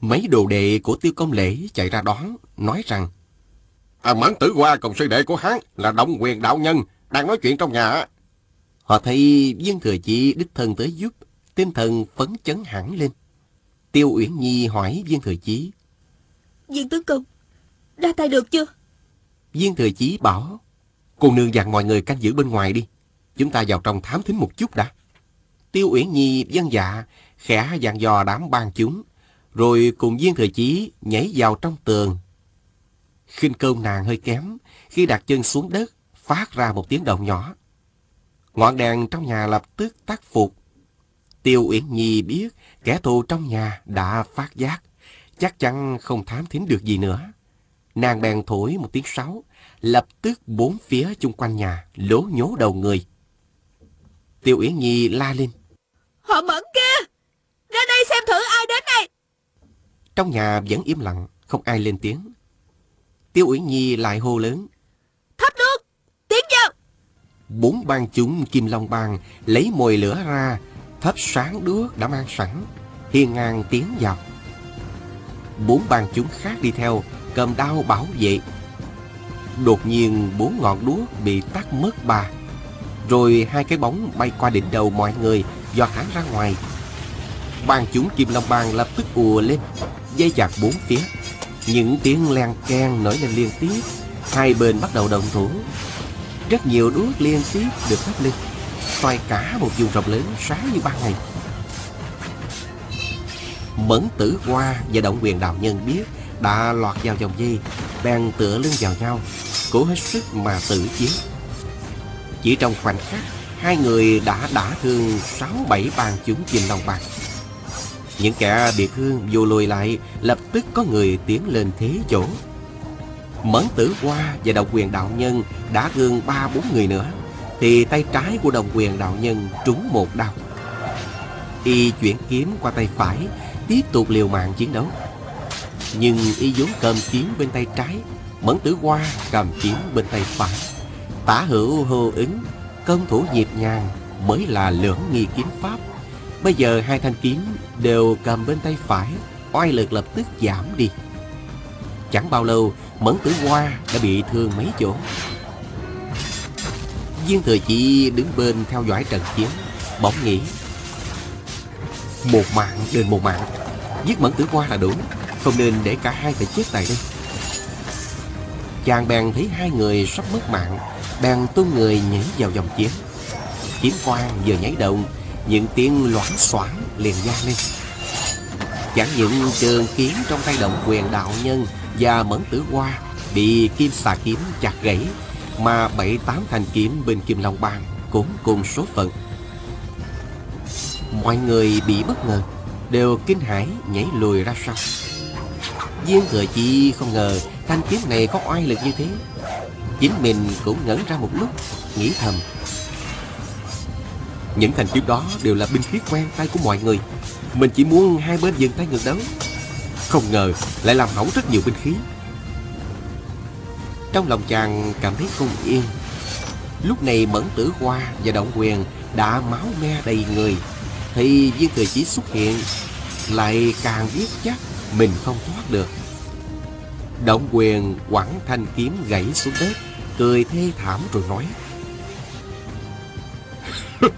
Mấy đồ đệ của tiêu công lễ chạy ra đón, nói rằng À, Mẫn Tử Hoa cùng sư đệ của hắn là động quyền đạo nhân, đang nói chuyện trong nhà. Họ thấy viên thừa chi đích thân tới giúp, tinh thần phấn chấn hẳn lên. Tiêu Uyển Nhi hỏi viên thừa chí. Viên tướng công, đã tay được chưa? Viên thừa chí bảo, cô nương dặn mọi người canh giữ bên ngoài đi. Chúng ta vào trong thám thính một chút đã. Tiêu Uyển Nhi dân dạ, khẽ dặn dò đám ban chúng, rồi cùng viên thời chí nhảy vào trong tường. khinh công nàng hơi kém, khi đặt chân xuống đất, phát ra một tiếng động nhỏ. Ngọn đèn trong nhà lập tức tắt phục. Tiêu Uyển Nhi biết kẻ thù trong nhà đã phát giác, chắc chắn không thám thính được gì nữa. Nàng bèn thổi một tiếng sáo, lập tức bốn phía chung quanh nhà lố nhố đầu người. Tiêu Uyển Nhi la lên. Họ mẫn kia! Ra đây xem thử ai đến đây! Trong nhà vẫn im lặng, không ai lên tiếng. Tiêu Uyển Nhi lại hô lớn. Thắp nước! Tiến vào! Bốn bang chúng Kim Long Bang lấy mồi lửa ra, thắp sáng đuốc đã mang sẵn, hiên ngang tiến vào. Bốn bang chúng khác đi theo, cầm đao bảo vệ. Đột nhiên bốn ngọn đuốc bị tắt mất ba. Rồi hai cái bóng bay qua đỉnh đầu mọi người, do hắn ra ngoài. Bàn chúng Kim Long Bang lập tức ùa lên, dây chặt bốn phía. Những tiếng len keng nổi lên liên tiếp, hai bên bắt đầu đồng thủ. Rất nhiều đuốc liên tiếp được thắp lên, xoay cả một vùng rộng lớn sáng như ban ngày. Mẫn tử hoa và động quyền đạo nhân biết đã lọt vào dòng dây, bèn tựa lưng vào nhau, cố hết sức mà tự chiến. Chỉ trong khoảnh khắc, hai người đã đả thương sáu bảy bàn chúng chim long bạc. Những kẻ bị thương vô lùi lại, lập tức có người tiến lên thế chỗ. Mẫn tử hoa và đồng quyền đạo nhân đã thương ba bốn người nữa, thì tay trái của đồng quyền đạo nhân trúng một đau. Y chuyển kiếm qua tay phải, tiếp tục liều mạng chiến đấu. Nhưng y vốn cầm kiếm bên tay trái, Mẫn tử hoa cầm kiếm bên tay phải. Tả hữu hô ứng, công thủ nhịp nhàng mới là lưỡng nghi kiếm pháp. Bây giờ hai thanh kiếm đều cầm bên tay phải, oai lực lập tức giảm đi. Chẳng bao lâu, Mẫn tử hoa đã bị thương mấy chỗ. Viên thừa chỉ đứng bên theo dõi trận chiến, bỗng nghĩ một mạng đền một mạng Giết mẫn tử hoa là đủ Không nên để cả hai phải chết tại đây Chàng bèn thấy hai người sắp mất mạng Bèn tung người nhảy vào dòng chiến Kiếm quang vừa nhảy động Những tiếng loảng xoảng liền vang lên. Chẳng những trường kiếm trong tay động quyền đạo nhân Và mẫn tử hoa Bị kim xà kiếm chặt gãy, Mà bảy tám thanh kiếm bên kim long bang Cũng cùng số phận. Mọi người bị bất ngờ, Đều kinh hãi nhảy lùi ra sau. Viên thừa chi không ngờ Thanh kiếm này có oai lực như thế. Chính mình cũng ngẩn ra một lúc, Nghĩ thầm. Những thanh kiếm đó đều là binh khí quen tay của mọi người. Mình chỉ muốn hai bên dừng tay ngược đấu. Không ngờ lại làm hỏng rất nhiều binh khí. Trong lòng chàng cảm thấy không yên. Lúc này Mẫn Tử Hoa và Động Quyền đã máu me đầy người. Thì viên thời chỉ xuất hiện, Lại càng biết chắc Mình không thoát được. Động quyền quẳng thanh kiếm gãy xuống đất. Cười thê thảm rồi nói.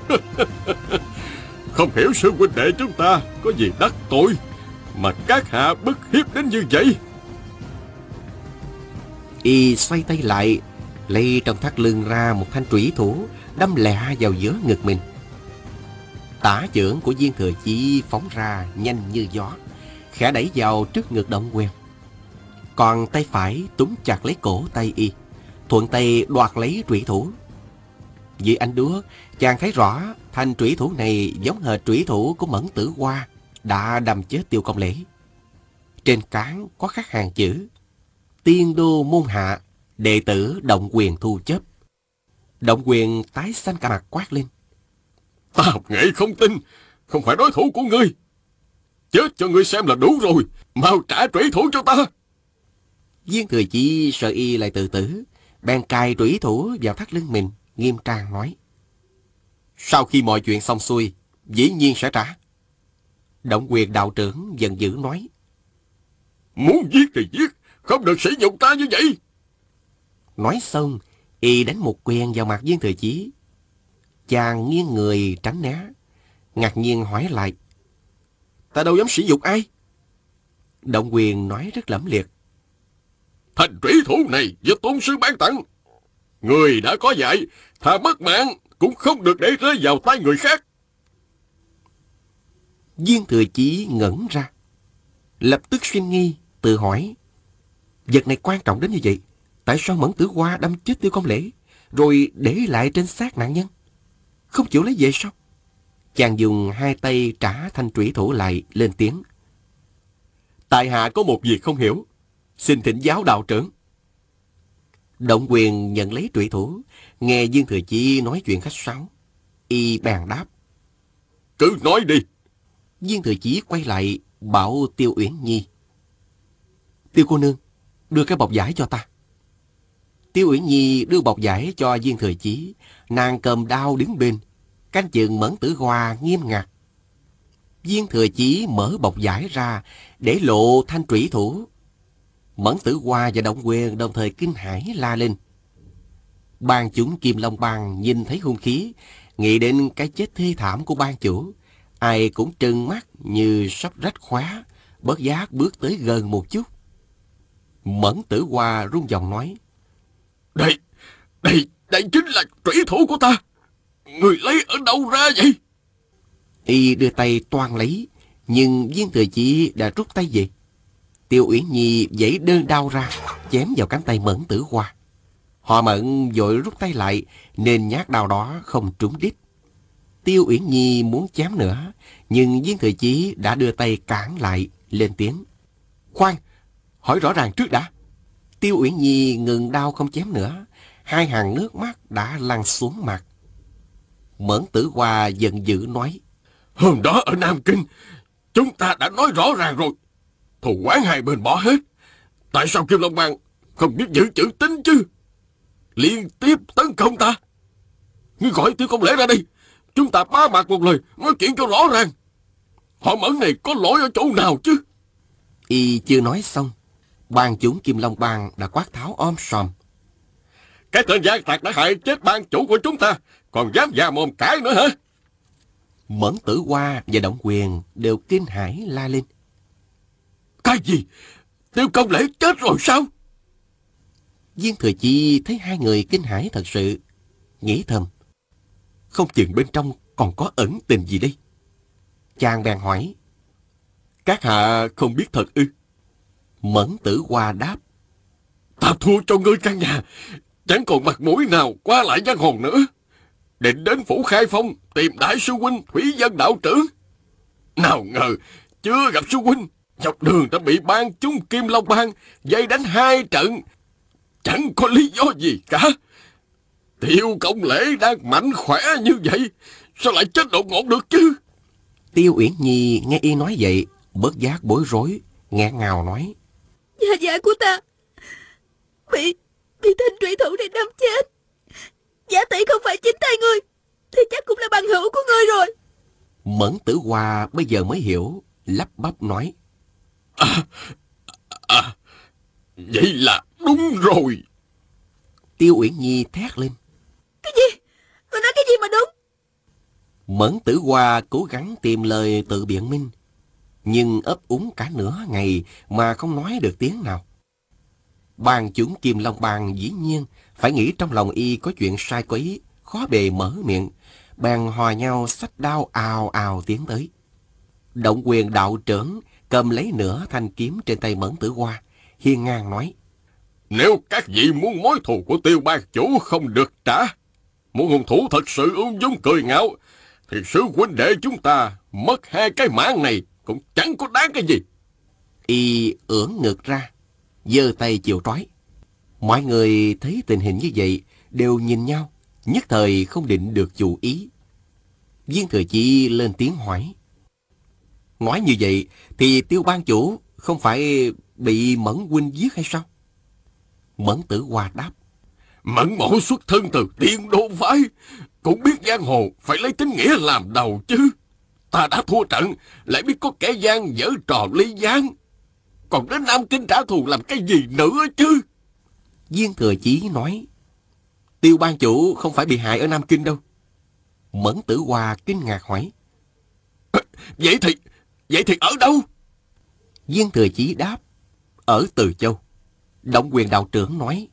Không hiểu sư huynh đệ chúng ta Có gì đắc tội Mà các hạ bức hiếp đến như vậy? Y xoay tay lại Lấy trong thắt lưng ra một thanh trủy thủ Đâm lẹ vào giữa ngực mình. Tả trưởng của viên thừa chí phóng ra nhanh như gió, khẽ đẩy vào trước ngực động quyền. Còn tay phải túm chặt lấy cổ tay y, thuận tay đoạt lấy trụy thủ. Vì anh đúa, chàng thấy rõ thanh trụy thủ này giống hệt trụy thủ của Mẫn Tử Hoa đã đâm chết tiêu công lễ. Trên cán có khắc hàng chữ Tiên đô môn hạ, đệ tử động quyền thu chấp. Động quyền tái xanh cả mặt quát lên. Ta học nghệ không tin, không phải đối thủ của ngươi. chết cho ngươi xem là đủ rồi. Mau trả trủy thủ cho ta. Viên thừa chi sợ y lại tự tử, bèn cài trủy thủ vào thắt lưng mình, nghiêm trang nói. Sau khi mọi chuyện xong xuôi, dĩ nhiên sẽ trả. Động quyền đạo trưởng dần dữ nói. Muốn giết thì giết, không được sử dụng ta như vậy. Nói xong, y đánh một quyền vào mặt viên thừa chí. Chàng nghiêng người tránh né, ngạc nhiên hỏi lại. Ta đâu dám sử dụng ai? Động quyền nói rất lẫm liệt. Thành trủy thủ này do tôn sư ban tặng. Người đã có dạy, thà mất mạng cũng không được để rơi vào tay người khác. Viên thừa chí ngẩn ra. Lập tức suy nghi, tự hỏi. Vật này quan trọng đến như vậy. Tại sao Mẫn Tử Hoa đâm chết tiêu công lễ, rồi để lại trên xác nạn nhân? Không chịu lấy về sao? Chàng dùng hai tay trả thanh trủy thủ lại, lên tiếng. Tại hạ có một việc không hiểu. Xin thỉnh giáo đạo trưởng. Động quyền nhận lấy trụy thủ, nghe Dương Thừa Chi nói chuyện khách sáo. Y bèn đáp. Cứ nói đi. Dương Thừa Chí quay lại bảo Tiêu Uyển Nhi. Tiêu cô nương, đưa cái bọc giải cho ta. Tiêu Uyển Nhi đưa bọc giải cho Dương Thừa Chí, nàng cầm đao đứng bên, canh chừng mẫn tử hoa nghiêm ngặt. Viên Thừa Chí mở bọc giải ra để lộ thanh trủy thủ. Mẫn tử hoa và động quyền đồng thời kinh hãi la lên. Ban chúng Kim Long Bang nhìn thấy hung khí, nghĩ đến cái chết thê thảm của ban chủ. Ai cũng trừng mắt như sắp rách khóa, bớt giác bước tới gần một chút. Mẫn tử hoa rung giọng nói. Đây, đây, đây chính là trủy thủ của ta. Người lấy ở đâu ra vậy? Y đưa tay toan lấy, nhưng viên thừa chỉ đã rút tay về. Tiêu Uyển Nhi giãy đơn đau ra, chém vào cánh tay mẫn tử hoa. Họ mẫn vội rút tay lại, nên nhát đau đó không trúng đích. Tiêu Uyển Nhi muốn chém nữa, nhưng viên thừa chí đã đưa tay cản lại, lên tiếng. Khoan, hỏi rõ ràng trước đã. Tiêu Uyển Nhi ngừng đau không chém nữa, hai hàng nước mắt đã lăn xuống mặt. Mẫn tử hoa giận dữ nói. Hôm đó ở Nam Kinh, chúng ta đã nói rõ ràng rồi. Thù quán hai bên bỏ hết. Tại sao Kim Long Bang không biết giữ chữ tính chứ? Liên tiếp tấn công ta. Ngươi gọi tiêu công lễ ra đây. Chúng ta bá mặt một lời, nói chuyện cho rõ ràng. Họ mẫn này có lỗi ở chỗ nào chứ? Y chưa nói xong, ban chúng Kim Long Bang đã quát tháo om sòm. Cái tên gian tạc đã hại chết ban chủ của chúng ta, còn dám già mồm cãi nữa hả? Mẫn tử hoa và động quyền đều kinh hãi la lên. Cái gì? Tiêu công lễ chết rồi sao? Viên Thừa Chi thấy hai người kinh hãi thật sự, nghĩ thầm. Không chừng bên trong còn có ẩn tình gì đây? Chàng bèn hỏi. Các hạ không biết thật ư? Mẫn tử hoa đáp. Ta thua cho ngươi căn nhà, chẳng còn mặt mũi nào qua lại giang hồn nữa. Định đến phủ khai phong tìm đại sư huynh Thủy dân đạo trưởng. Nào ngờ, chưa gặp sư huynh, dọc đường đã bị ban chúng Kim Long Bang dây đánh hai trận. Chẳng có lý do gì cả. Tiêu công lễ đang mạnh khỏe như vậy, sao lại chết đột ngột được chứ? Tiêu Uyển Nhi nghe y nói vậy, bớt giác bối rối, ngẹn ngào nói. Gia dạ của ta bị bị thanh trụy thủ này đâm chết. Giả tỷ không phải chính tay ngươi, thì chắc cũng là bằng hữu của ngươi rồi. Mẫn tử hoa bây giờ mới hiểu, lắp bắp nói. À, à, vậy là đúng rồi. Tiêu Uyển Nhi thét lên. Cái gì? Ngươi nói cái gì mà đúng? Mẫn tử hoa cố gắng tìm lời tự biện minh, nhưng ấp úng cả nửa ngày mà không nói được tiếng nào. Bàn chúng Kim Long Bang dĩ nhiên phải nghĩ trong lòng y có chuyện sai quấy, khó bề mở miệng, bèn hòa nhau sách đao ào ào tiến tới. Động quyền đạo trưởng cầm lấy nửa thanh kiếm trên tay Mẫn Tử Hoa, hiên ngang nói. Nếu các vị muốn mối thù của tiêu ban chủ không được trả, muốn hùng thủ thật sự ung dung cười ngạo, thì sư huynh đệ chúng ta mất hai cái mạng này cũng chẳng có đáng cái gì. Y ưỡn ngực ra, giơ tay chiều trói. Mọi người thấy tình hình như vậy đều nhìn nhau, nhất thời không định được chủ ý. Viên thừa chi lên tiếng hỏi. Nói như vậy thì tiêu ban chủ không phải bị Mẫn huynh giết hay sao? Mẫn tử hòa đáp. Mẫn mổ xuất thân từ tiên đô phái. Cũng biết giang hồ phải lấy tính nghĩa làm đầu chứ. Ta đã thua trận, lại biết có kẻ gian dở trò ly gián. Còn đến Nam Kinh trả thù làm cái gì nữa chứ? Viên thừa chí nói. Tiêu ban chủ không phải bị hại ở Nam Kinh đâu. Mẫn tử hòa kinh ngạc hỏi. Vậy thì, vậy thì ở đâu? Viên thừa chí đáp. Ở Từ Châu. Động quyền đạo trưởng nói.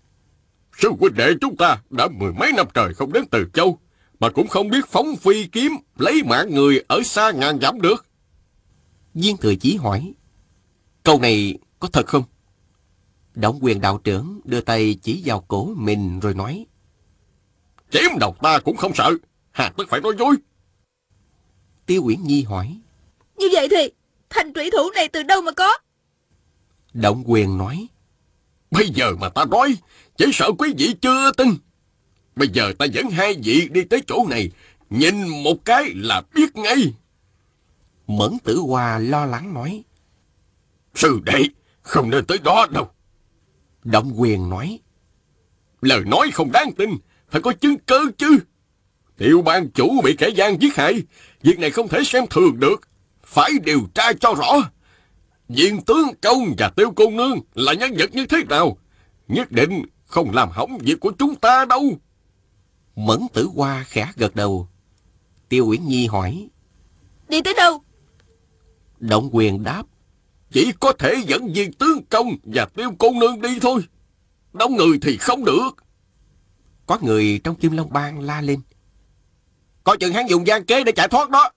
Sư huynh đệ chúng ta đã mười mấy năm trời không đến Từ Châu, mà cũng không biết phóng phi kiếm, lấy mạng người ở xa ngàn dặm được. Viên thừa chí hỏi. Câu này có thật không? Động quyền đạo trưởng đưa tay chỉ vào cổ mình rồi nói. Chém đầu ta cũng không sợ, hà tất phải nói dối. Tiêu Uyển Nhi hỏi. Như vậy thì, thanh trụy thủ này từ đâu mà có? Động quyền nói. Bây giờ mà ta nói, chỉ sợ quý vị chưa tin. Bây giờ ta dẫn hai vị đi tới chỗ này, nhìn một cái là biết ngay. Mẫn tử hoa lo lắng nói. Sư đệ, không nên tới đó đâu. Động quyền nói. Lời nói không đáng tin, phải có chứng cơ chứ. Tiểu ban chủ bị kẻ gian giết hại, việc này không thể xem thường được. Phải điều tra cho rõ. Diện tướng công và tiêu cô nương là nhân vật như thế nào? Nhất định không làm hỏng việc của chúng ta đâu. Mẫn tử hoa khẽ gật đầu. Tiêu Uyển Nhi hỏi. Đi tới đâu? Động quyền đáp. Chỉ có thể dẫn viên tướng công và tiêu cô nương đi thôi. Đông người thì không được. Có người trong Kim Long Bang la lên. Coi chừng hắn dùng gian kế để chạy thoát đó.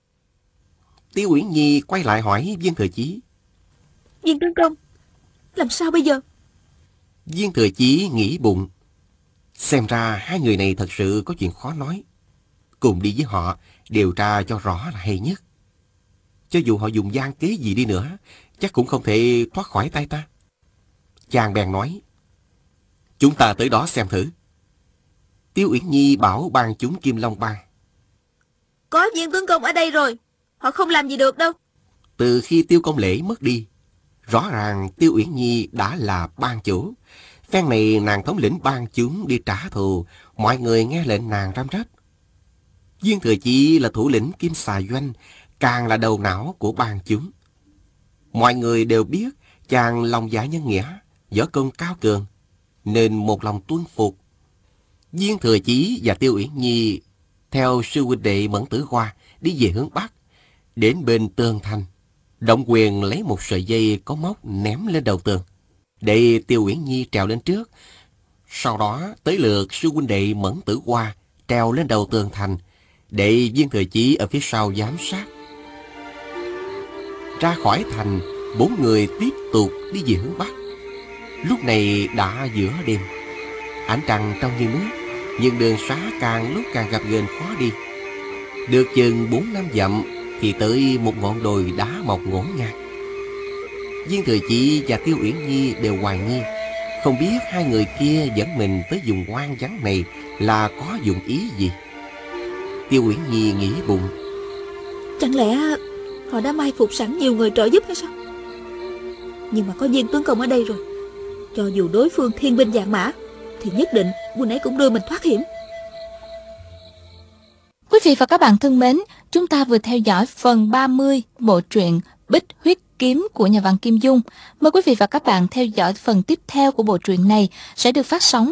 Tiêu Uyển Nhi quay lại hỏi viên thừa chí. Viên tướng công, làm sao bây giờ? Viên thừa chí nghĩ bụng. Xem ra hai người này thật sự có chuyện khó nói. Cùng đi với họ, điều tra cho rõ là hay nhất. Cho dù họ dùng gian kế gì đi nữa, chắc cũng không thể thoát khỏi tay ta. Chàng bèn nói, chúng ta tới đó xem thử. Tiêu Uyển Nhi bảo ban chúng Kim Long Bang. Có viên tướng công ở đây rồi, họ không làm gì được đâu. Từ khi Tiêu Công Lễ mất đi, rõ ràng Tiêu Uyển Nhi đã là ban chủ. Phen này nàng thống lĩnh ban chúng đi trả thù, mọi người nghe lệnh nàng răm rắp. Viên Thừa Chi là thủ lĩnh Kim Xà Doanh, càng là đầu não của ban chúng. Mọi người đều biết chàng lòng dạ nhân nghĩa, võ công cao cường, nên một lòng tuân phục. Viên Thừa Chí và Tiêu Uyển Nhi theo sư huynh đệ Mẫn Tử Hoa đi về hướng Bắc, đến bên tường thành. Động quyền lấy một sợi dây có móc ném lên đầu tường, để Tiêu Uyển Nhi trèo lên trước. Sau đó tới lượt sư huynh đệ Mẫn Tử Hoa trèo lên đầu tường thành, để viên thời chí ở phía sau giám sát. Ra khỏi thành, bốn người tiếp tục đi về hướng Bắc. Lúc này đã giữa đêm, ánh trăng trong như nước, nhưng đường xá càng lúc càng gặp gần khó đi. Được chừng bốn năm dặm thì tới một ngọn đồi đá mọc ngổn ngang. Viên Thừa Chi và Tiêu Uyển Nhi đều hoài nghi, không biết hai người kia dẫn mình tới vùng hoang vắng này là có dụng ý gì. Tiêu Uyển Nhi nghĩ bụng. Chẳng lẽ họ đã mai phục sẵn nhiều người trợ giúp hay sao? Nhưng mà có viên tướng công ở đây rồi. Cho dù đối phương thiên binh dạng mã, thì nhất định quân ấy cũng đưa mình thoát hiểm. Quý vị và các bạn thân mến, chúng ta vừa theo dõi phần 30 bộ truyện Bích Huyết Kiếm của nhà văn Kim Dung. Mời quý vị và các bạn theo dõi phần tiếp theo của bộ truyện này sẽ được phát sóng